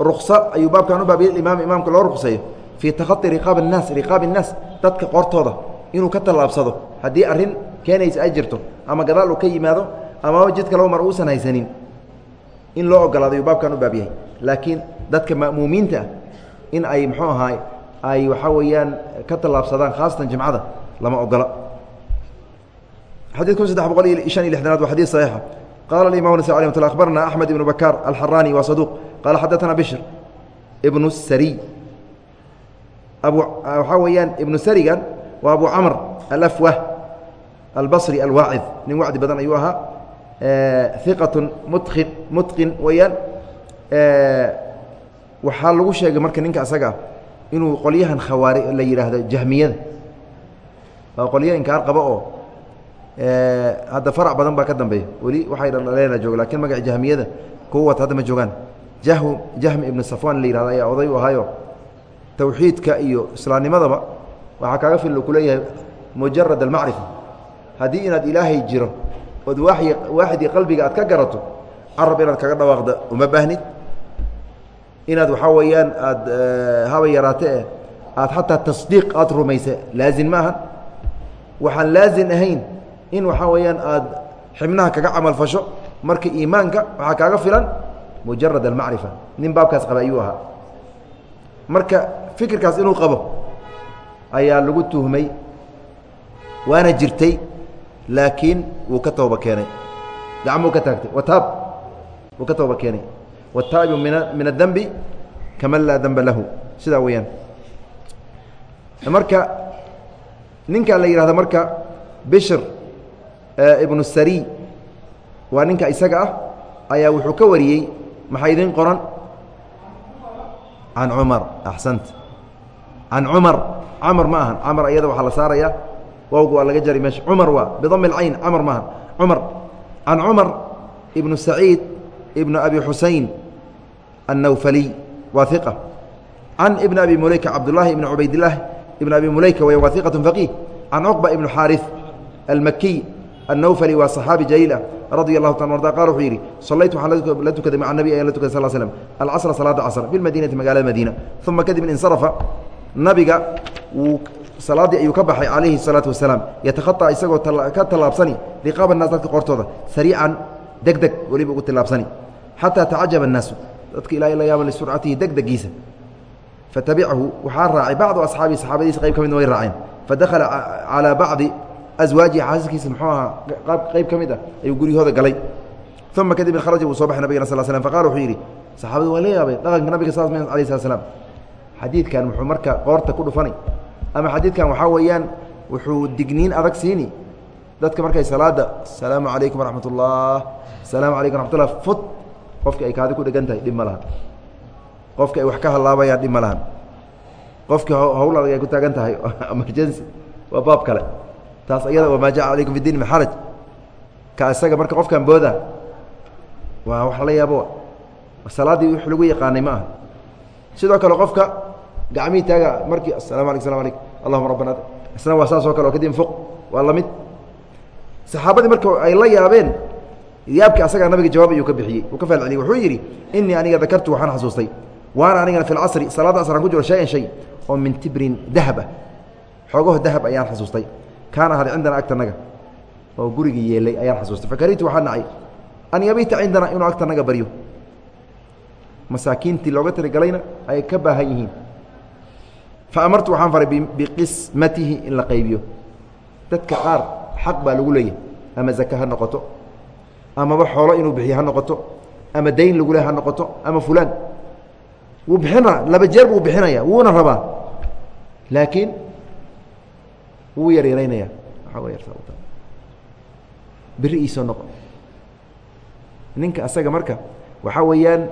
ruqsa ayuu baabkan u baabiyey imaam imaamka loo ruqseeyo fii takhai riqaab الnaas riqaab الnaas dadka qoortooda inuu ka tallaabsado haddii arrin keenaysa ay jirto ama gadaal uu ka yimaado amaba jidka laba mar uusan haysanin in loo ogolaado ayuu baabkan u baab yahay laakiin dadka ma'muumiinta ah in ay mxuu ahaay ay waxaa weeyaan ka tallaabsadaan khaasatan jimcada lama ogola. Xadid kun saddex boqol iyo shan iyo lixdanaad waa xadid saxiixa. Qaala imam nasa alي mt abarna axmed ibnu bakaar alxarani waa saduq. Qaala xadaana bishr ibnu sariy abu waxaa weeyaan ibnu sarigan waa abu camr alafwah albasri alwaacid nin wacdi badan ayuu ahaa. Iqatu mutqin mutqin weeyaan waxaa lagu sheegay marka ninka asagaa inuu qolyahan khawaari la yidhaahdo jahmiyada waa qolyo inkaar qaba oo hadda farac badan baa ka dambeeya. Weli waxay dhaleena jooga laakiin magaca jahmiyada kuwa hadda ma joogaan. Jahm jahm ibnu safwan la yihahdo ayaa oday u ahaayo tawxiidka iyo islaamnimadaba. Waxaa kaaga fil ku leeyahay mujarad almacrifa haddii inaad ilaahay jiro ood waaxidii qalbiga aad ka garato carab inaad kaga dhawaaqda uma baahnid inaad waxaa weeyaan aada haba yaraate eh aad xataa tasdiiq aad rumaysa laazim ma aha waxaan laazim ahayn in waxaa weeyaan aad xibnaha kaga camal fasho marka iimaanka waxaa kaaga filan mujarad almacrifa. Nin baabkaas qaba ayuu ahaa. Marka fikirkaas inuu qabo ayaa lagu tuhmay waana jirtay laakiin wuu ka tooba keenay. Gacmuu ka taagtay. Wataab wuu ka tooba keenay wataa'ibu min adembi kaman laa demba lahu sidaa weeyaan marka ninka la yihahdo marka bishr ibnu sari waa ninka isaga ah ayaa wuxuu ka wariyey maxaa idin qoran can cumar axsant can cumar camar ma ahan camar iyada waxaa la saaraya waawga waa laga jari meesha cumar waa bidami اlcayn camar maaha cumar can cumar ibnu saciid ibnu abi xusein annawfaliy waa iqa can ibn abi muleyka cabdullaahi ibn cubaydillaah ibn abi muleyka way waa iqat faqiih can cuqba ibnu xaariث almakiy النwفلي waa صحaaبي جليل ah رضي الله ta ارضa qال وxuu yidhi صalaytu waxaan la tukaday mع النبي ayaan la tukaday sل sلم الcصر صلاada cصر بالmadينةi magaalada madiنة ثuma kadib انصرفa nabiga wuu salaadii ayuu ka baxay عalayhi الصلاaةu وaسلاaم yتahaطأ isagoo ka tallaabsani رiqاab الناas dadka qortooda sariican deg deg weliba ugu tilaabsani xatىa تacajaba النaasu dadka ilaa la yaaba لsurcatihi deg degiisa fataبcahu waxaa raacay bacضu أصxaabihi صxaabadiisa qayb ka midna way raaceen fadakhala calىa bacضi aswaajihi xaasaskiisa muxuu ahaa qaab qayb ka mid ah ayuu guryahooda galay uma kadib kharaja wuu soo baxay nabigana sal slm faqala wuxuu yidhi saxaabadu waa la yaabay dhaqanka nabiga sal alay slat slam xadiidkan muxuu marka qoorta ku dhufanay ama xadiidkan waxaa weeyaan wuxuu digniin adag siini dadka markay salaada asalaamu calaykum waraxmat ullah asalaamu calaykum raxmat ullah fut qofka ay kaadi ku dhegan tahay dhib ma lahan qofka ay wax ka hallaabayaan dhib ma lahan qofka howl adag ay ku taagan tahay emergency waa baab kale. Taas ayada wamaa jaca alaykum fi diin min xaraj. Ka isaga marka qofkan booda waa wax la yaabo. Salaaddii wix lagu yaqaanay ma aha. Sidoo kale qofka gacmihii taaga markii asalamu alay slam alaykum allahuma rabbana isna waa saas oo kale oo kadib fuq waa la mid saxaabadii marka ay la yaabeen yaabkii asagaa nabiga jawaab ayuu ka bixiyey. Uu ka faalceliyey wuxuu yidhi inii aniga dakartu waxaan xasuustay waana anigana fi lcasri salaadda asran ku jiro shay-an shay oo min tibrin dahab ah xoogaho dahab ayaan xasuustay. Kaana ahada cindana agtanaga oo gurigii yeelay ayaan xasuustay. Fakaritu waxaa nacay an yabiita cindana inuu agtanaga baryo. Masaakiintii looga tirigalayna ay ka baahan yihiin. Fa amartu waxaan faray biqismatihi in la qaybiyo. Dadka qaar xaq baa lagu leeyahay. Ama zaka ha noqoto. Amaba xoolo inuu bixiyo ha noqoto. Ama dayn lagu le ha noqoto. Ama fulaan. Wuu bixina laba jeer buu bixinaya wuuna rabaa. Laakiin wuu yaryaraynaya beri iisoo noqo ninka asaga marka waxaa weeyaan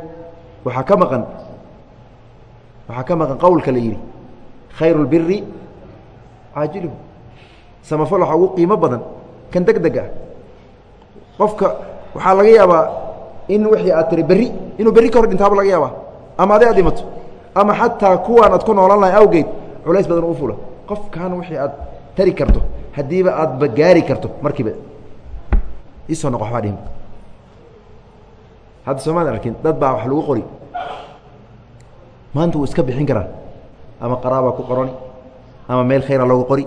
waxaa ka maqan waxaa ka maqan qowlka la yidhi khayru اlbiri caajiluhu samafal waxaa ugu qiimo badan kan deg deg ah. Qofka waxaa laga yaabaa in wixii aad tiri berri inuu berri ka hor dhintaaba laga yaabaa ama adi aad dhimato ama xataa kuwaan aad ku noolan lahay awgeed culays badan u fula qofkan wixii aad tari karto haddiiba aadba gaari karto markiiba isoo noqo waxbaa dhihin. Hadda soomaali arkin dad baa wax lagu qori. Maanta wuu iska bixin karaa ama qaraabaa ku qorani ama meel khayra loogu qori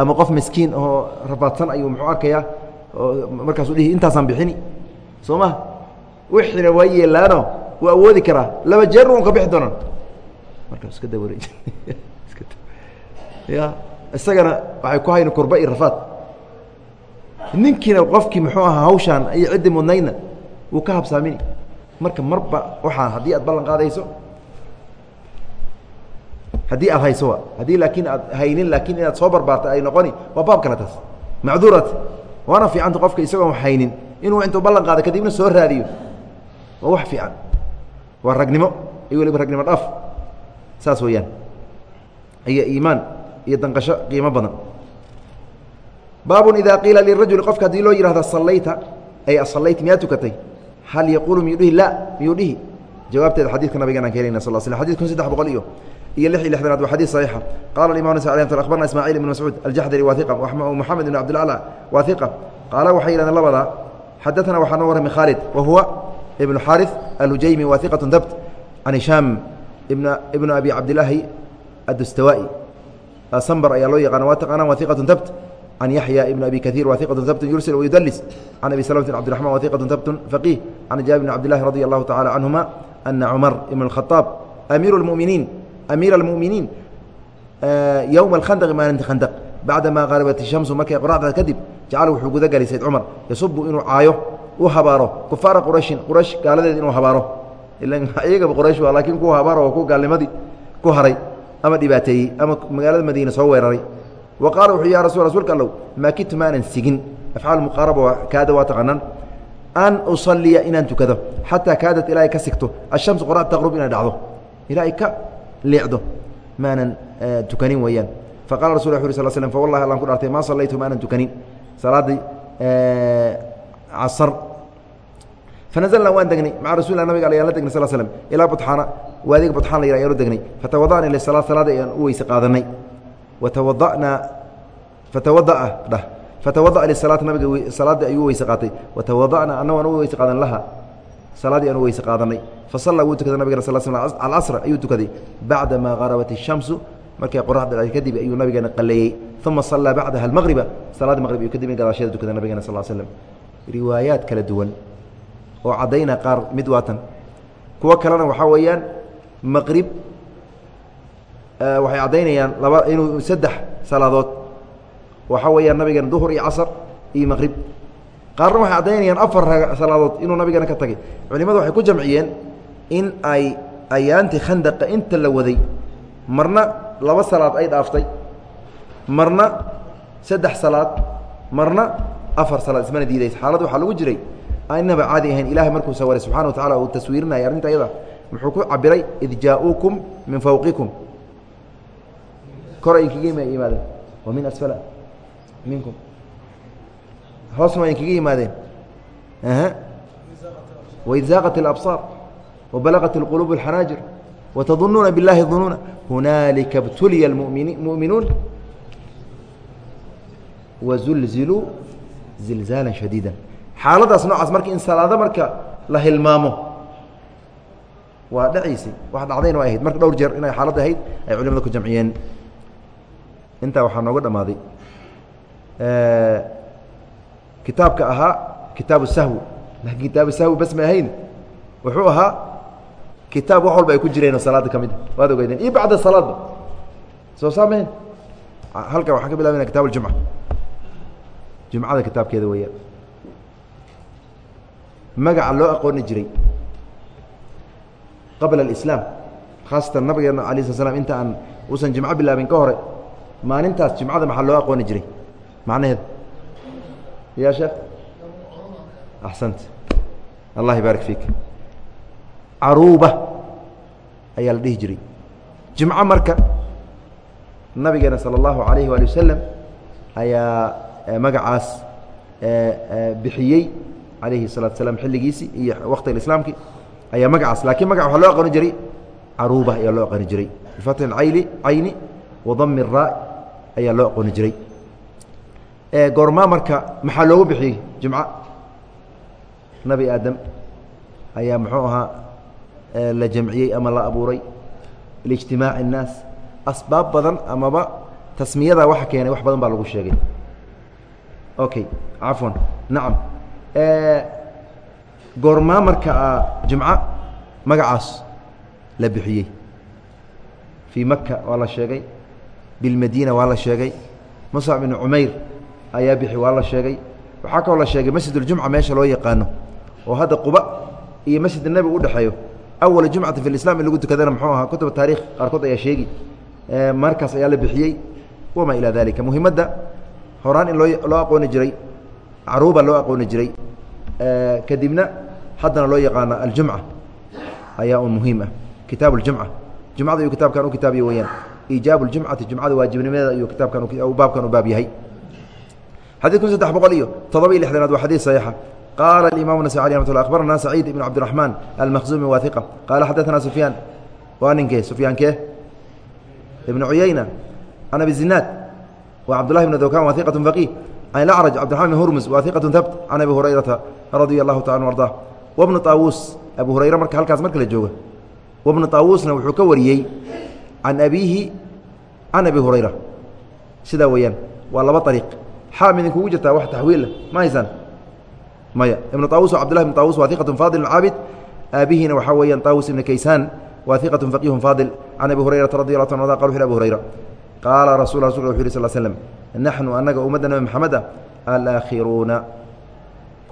ama qof miskiin oo rafaadsan ayuu muxuu arkayaa markaasuu dhihi intaasaan bixini. Soo ma wixiina waa yeelaano wuu awoodi karaa. Laba jeer un ka bixi doonaan markaas iska dawareej ya isagana waxay ku hayn kurba iyo rafaad. Ninkiina qofkii muxuu ahaa hawshaan iyo ciddii mudnaydna wuu ka habsaamini. Marka marba waxaan haddii aad ballan qaadayso haddii aad hayso haddii laakiin aad haynin laakiin inaad soo barbaarta ay noqoni waa baab kale taas. Macduurat waana fiicanta qofka isagoon haynin inuu intuu ballan qaado kadibna soo raadiyo. Waa wax fiican. Waa ragnimo. Iyo weliba ragnimo dhaaf. Saas weeyaan. Iyo iimaan iyo danqasho qiimo badan. Baabun ida qiila lirajuli qofka haddii loo yihahda sallayta ay asallayt miyaa tukatay? Hal yaquulu miyuu dhihi? La miyuu dhihi? Jawaabteeda xadidka nabigan ka helayna sal sl xadid kun saddex boqol iyo iyo lix iyo lixdanaad waa xadiis saxiixa. Qaala imam abarna ismaaciil ibn mascuud aljaxdari waaiqa moxamed ibn cabdilacla waaiqa qaala waxay yidhahdeen labadaa xadaana waxaa noo warramay khaalid wa huwa ibn xaari alhujaymi waaiqatu dabt can hishaam ibnu abi cabdilaahi adustawai sambar ayaa loo yaqaana waa taqaanaan waaiqatu dabt can yaxya ibn abi kaiir waaiqatu dabtun yursil wayudalis can abi salamatin cbdiraxman waaiqatu dabtun faqiih can jaabir bn cabdilahi radi allahu tacala canhuma ana cumar ibn اlkhaaab amiiru اlmu'miniin amiir اlmuminiin yowma اlkhandqi maalinta khandq bacdamaa qarabat الshamsu markay qoracda kadib jacala wuxuu guda galay sayd cumar yasubu inuu caayo u habaaro kufaara qurayshin quraysh gaaladeed inuu habaaro iyagaba quraysh waa laakiin kuwa habaaro oo ku gaalnimadii ku haray ama dhibaateeyey ama magaalada madiina soo weeraray wa qaala wuxuu ya rasul rasuulka allow maa kitu maanan sigin afcaal muqaaraba kaada waa taqaanaan an usaliya inaan tukado xataa kaadat ilaa ay ka sigto ashamsu qorax taqrub inay dhacdo ilaa ay ka leecdo maanan tukanin weeyaan. Faqala rasul wu sl slm fawallahi allan ku dhaartay maa sallaytu maanan tukanin. Salaaddii casar. Fanazlnaa waan degnay. Maca rasulila nabiga ayaan la degnay sal slm ilaa buxaana waadiga buxaan la yah ayaan u degnay fatawada'na lisala salaada ayaan u weyse qaadanay. Watawadanaa fatawada'a dhah fatawada'a lisalaata nabiga salaaddii ayuu weyse qaatay. Watawada'na annagoon u weyse qaadan laha salaaddii aan u weyse qaadanay. Fasalla wuu tukaday nabigana sal sl alcasra ayuu tukaday bacdamaa qarabat الshamsu markay qoraxda dhacay kadib ayuu nabigeena qaleeyey uma sallaa bacdaha almaqriba salaada maqrib ayuu kadibna gadaasheeda tukaday nabigeena sal slm riwaayaad kala duwan oo caddayna qaar mid waatan kuwo kalena waxaa weeyaan maqrib waxay caddaynayaan laba inuu saddex salaadood. Waxaa weeyaan nabigeena duhur iyo casar iyo maqrib qaarna waxay caddaynayaan afar salaadood inuu nabigeena ka tagay. Culimadu waxay ku jamciyeen in ay ayaantii khandaqa inta la waday marna laba salaad ay dhaaftay marna saddex salaad marna afar salaad ismana diidays xaalad waxaa lagu jiray inaba caadi ahayn ilahay markuu sawaray subxana wa tacala uu taswiirinaya arrinta ayada muxuu ku cabiray id jaa-uukum min fawqikum. Kor idinkaga yimaadeen wa min asfala minkum hoosna waa idinkaga yimaadeen waid zaaqat اlabصaar wabalagat اlquluub اlxanaajir watadunuuna biاllahi dunuuna hunaalika btuliya muminuun wazulziluu zilzaala shadiida xaaladaas noocaas marka in salaado marka la hilmaamo waa dhaciisay wax dhacdayna way ahayd marka dhowr jeer inay xaaladda ahayd ay culimada ku jamciyeen intaa waxaa nooga dhammaaday kitaabka ahaa kitaabu sahwi laakiin kitaabu sahwi bas ma ahayn. Wuxuu ahaa kitaab wax walba ay ku jireen oo salaadda ka mid a waad ogeydeen. Iyo bacda salaadba soo saameen? Halkan waxaan ka bilaabana kitab اljumca jumcada kitaabkeeda weeyaan. Magaca loo aqooni jiray qabla اlislaam khaasatan nabigeena alay sla slam inta aan uusan jimco bilaabin ka hore maalintaas jumcada maxaa loo aqooni jiray? Macnaheeda ya sheekh axsant allah yibaarik fiik caruuba ayaa la dhihi jiray jimco marka nabigeena salى اllahu alayhi waali wasalam ayaa magacaas bixiyey alayhi الsalatu slam xilligiisii iyo waqti islaamki ayaa magacaas lakiin magaca waxaa loo aqooni jiray caruuba ayaa loo aqooni jiray bifatxi ayli cayni wadami الraa ayaa loo aqooni jiray goormaa marka maxaa loogu bixiyey? Jimco nabi aadam ayaa muxuu ahaa la jamciyey ama la abuuray liijtimaaci الnaas asbaab badan amaba tasmiyada waxa keenay wax badan baa lagu sheegay. Okay cafwan. Nacam goormaa marka jimco magacaas la bixiyey. Fii maka waa la sheegay bilmadiina waa la sheegay. Muscab ibnu cumayr ayaa bixi waa la sheegay waxaa kaloo la sheegay masjid اljumca meesha loo yaqaano oo hadda quba iyo masjid nebigu udhexeeyo awala jumcati fi lislam in lagu tukadana muxuu ahaa kutuba taarikh qaarkood ayaa sheegi markaas ayaa la bixiyey wamaa ilaa dalika muhimadda horaan in loo loo aqooni jiray caruuba loo aqooni jiray kadibna haddana loo yaqaano aljumca ayaa un muhiim ah kitaab اljumca jumcada ayuu kitaabkan u kitaabiye weyaan iijaabu اljumcati jumcada waajibnimadeeda ayuu kitaabkan baabkan u baab yahay xadii kun saddex boqol iyo todoba iyo lixdanaad waa xadii saxiixa. Qaala imaam nasai amat abarana saciid ibn cabdiraxmaan almakhzumi waaiqa qaala xadaana sufyaan. Waa ninkee? Sufyaankee ibn cuyayna an abi zinaad. Wa cabdullahi bn dawkan waaiqatu faqih an lacraj cabdiraman bn hurmus waaiqatu habt can abi hurayrata radia allahu taala an arda wabnu aawuus abu hurayre marka halkaas markala jooga wabnu aawuusna wuxuu ka wariyey can abiihi can abi hurayra. Sidaa weeyaan waa laba ariiq xaa midinkugu jirtaa wax taxwiila ma haysaan maya ibnu طaawus cbdulahi ibn طaawus waa iqaة faadil caabid aabihiina waxaa weeyaan طaawus ibn kaysaan waa iqaة faqihu faadil can abi hurayrata radi اlah ta qa wuxu abu hurayra qaala rasul rasulka wuxu yhi sl slm naxnu annaga ummadda nabi maxamed a alaakhiruuna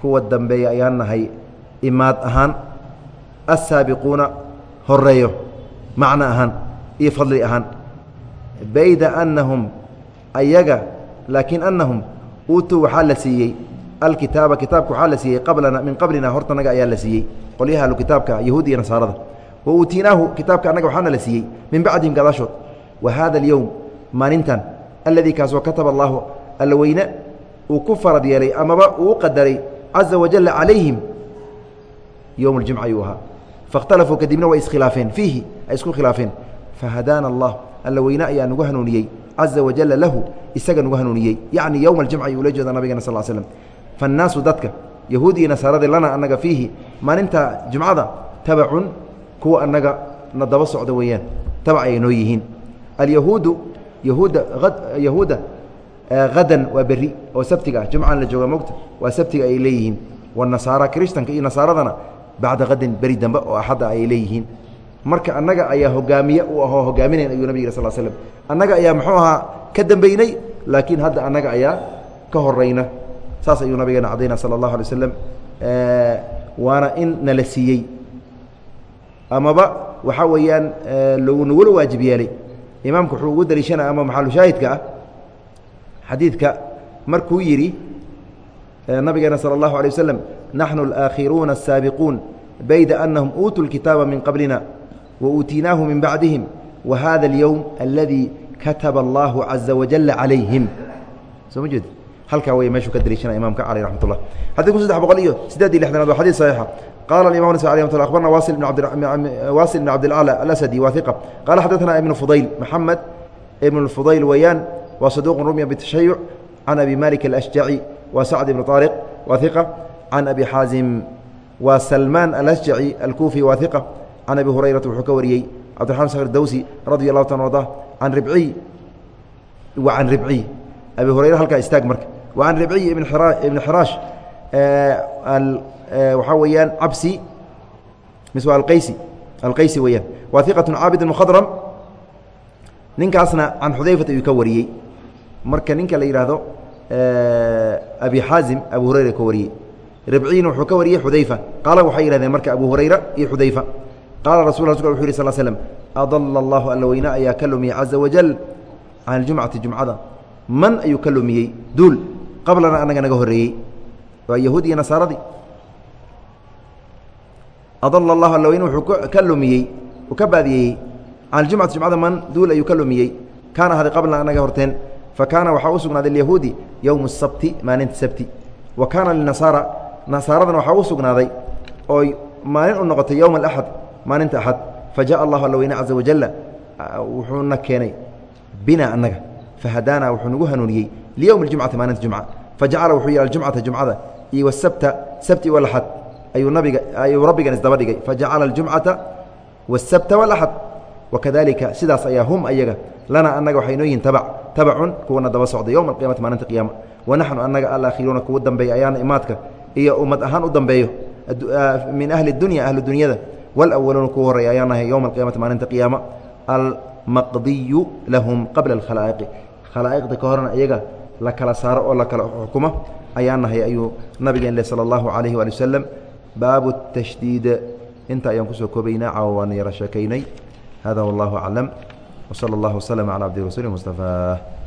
kuwa dambeeya ayaan nahay imaad ahaan asaabiquuna horeeyo macno ahaan iyo fadli ahaan bayda anahum ayaga laakiin anahum uutuu waxaa la siiyey. Alkitaaba kitaabka waxaa la siiyey qablana min qablina hortanaga ayaa la siiyey. Qolyaha ahlu kitaabka yahuud iyo nasaarada. Wa uutiinaahu kitaabka annaga waxaana la siiyey min bacdihim gadaashood. Wa hada alyowm maalintan alladii kaasoo kataba allaahu alla weyne uu ku farad yeelay amaba uu u qadaray caza wajalla calayhim yowm اljimca ayuu ahaa. Faاkhtalafuu kadibna way iskhilaafeen. Fiihi ay isku khilaafeen. Fahadaana allah alla ayaa nugu hanuuniyey caza wajalla lahu isaga nugu hanuuniyey. Yacni yowma aljimca ayuu ula jeeda nabigana sal slm faannaasu dadka yahuud nasaaradii lana annaga fiihi maalinta jumcada tabacun kuwa annaga na daba socda weeyaan. Tabac ayay noo yihiin. Alyahuudu yahuudda yahuudda hadan waa berri oo sabtiga ah jumcan la jooga mogta waa sabtiga ay leeyihiin. Wanasaara kristanka iyo nasaaradana bacda hadin beri dambe oo axadda ayay leeyihiin marka annaga ayaa hogaamiye u ahoo hogaaminayn ayuu nabig sal slm annaga ayaa muxuu ahaa ka dambeynay laakiin hadda annaga ayaa ka horayna saas ayuu nabigeena cadayna sala allahu alay waslam waana in nala siiyey amaba waxaa weeyaan nagula waajib yeelay imaamku wuxuu ugu daliishanaya ama maxalushaahidka ah xadiidka markuu yidhi nabigeena salى اllahu alيه waslm naxnu اlaakhiruuna الsaabiquun bayda anahum uutuu اlkitaaba min qablina wauutiinaahu min bacdihim wa hada اlyowm aladi kataba allahu caza wajala calayhim soo ma jeed halkaa way meeshuu ka daliishanaya imamka cali raxmat ullah xadidku saddex boqol iyo siddeed iyo lixdanaad waa xadid saxiixa qala imam ns alي mt abarna wasil bn cabdilaclى alasadi wa iqa qala xadaثna ibn fudayl maxamed ibn fudayl weeyaan waa saduuq rumya btashayuc can abi malik alashjaci wa sacd ibn طaariq wa iqa can abi xaazim wa salmaan alasjaci alkuufi wa iqa can abi hurayrata wuxuu ka wariyey cabdiraxman sakhr dawsi radi allahu ta arda can ribciy wa can ribciy abi hurayra halkaa istaag marka wa can ribciy ibn xiraash waxaa weeyaan cabsi mise alqaysi alqaysi weeyaan waa iqatu caabid mkhadram ninkaasna can xudayfata ayuu ka wariyey marka ninka la yidhaahdo abi xaazim abu hurayra ka wariyey ribciyna wuxuu ka wariyey xudayfa qaala waxay yihahdeen marka abu hurayra iyo xudayfa qaala rasulka wuxu yih sal slm adala allahu alla weyne ayaa ka lumiyey caza wajal can aljumcati jumcada man ayuu ka lumiyey duul qablana anaga naga horeeyey waa yahuud iyo nasaaradii adala allahu alla weyne wuxuu ka lumiyey uu ka baadiyeeyey can aljumcati jumcada man duul ayuu ka lumiyey kaana ahaday qablana anaga horteen fa waxaa u sugnaaday lyahuudi yowmu sabti maalinta sabti wa kaana linasaara nasaaradana waxaa u sugnaaday ooy maalin u noqotay yowma alaxad maalinta axad fa jaءa allahu alla weyne caza wajala wuxuuna keenay bina annaga fahadaana wuxuu nagu hanuuniyey liyowmi اljumcati maalinta jumca. Fajacala wuxuu yihi aljumcata jumcada iyo wasabta sabti walaxad ayuu nabiga ayuu rabbigan isdaba dhigay. Fajacala aljumcata wasabta walaxad wakadalika sidaas ayaa hum ayaga lana annaga waxay noo yihiin tabac tabacun kuwana daba socda yowma alqiyamati maalinta qiyaama. Wanaxnu annaga alaakhiruuna kuwa dambeeya ayaana imaadka iyo ummad ahaan u dambeeyo. Min ahli dunya ahlu dunyada walawaluuna kuwa horreeya ayaan nahay yowma alqiyamati maalinta qiyaama almaqdiyu lahum qabla alkhalaa'iqi khalaa'iqda ka horena iyaga la kala saaro oo la kala xukumo ayaan nahay ayuu nabigeen leh sala allahu calayhi waali wasalam baabu tashdiid inta ayaan ku soo koobaynaa caawa waana yara sheekaynay hada wallahu aclam wsala allahu waslama calaa cabdi rasuuli mustafaah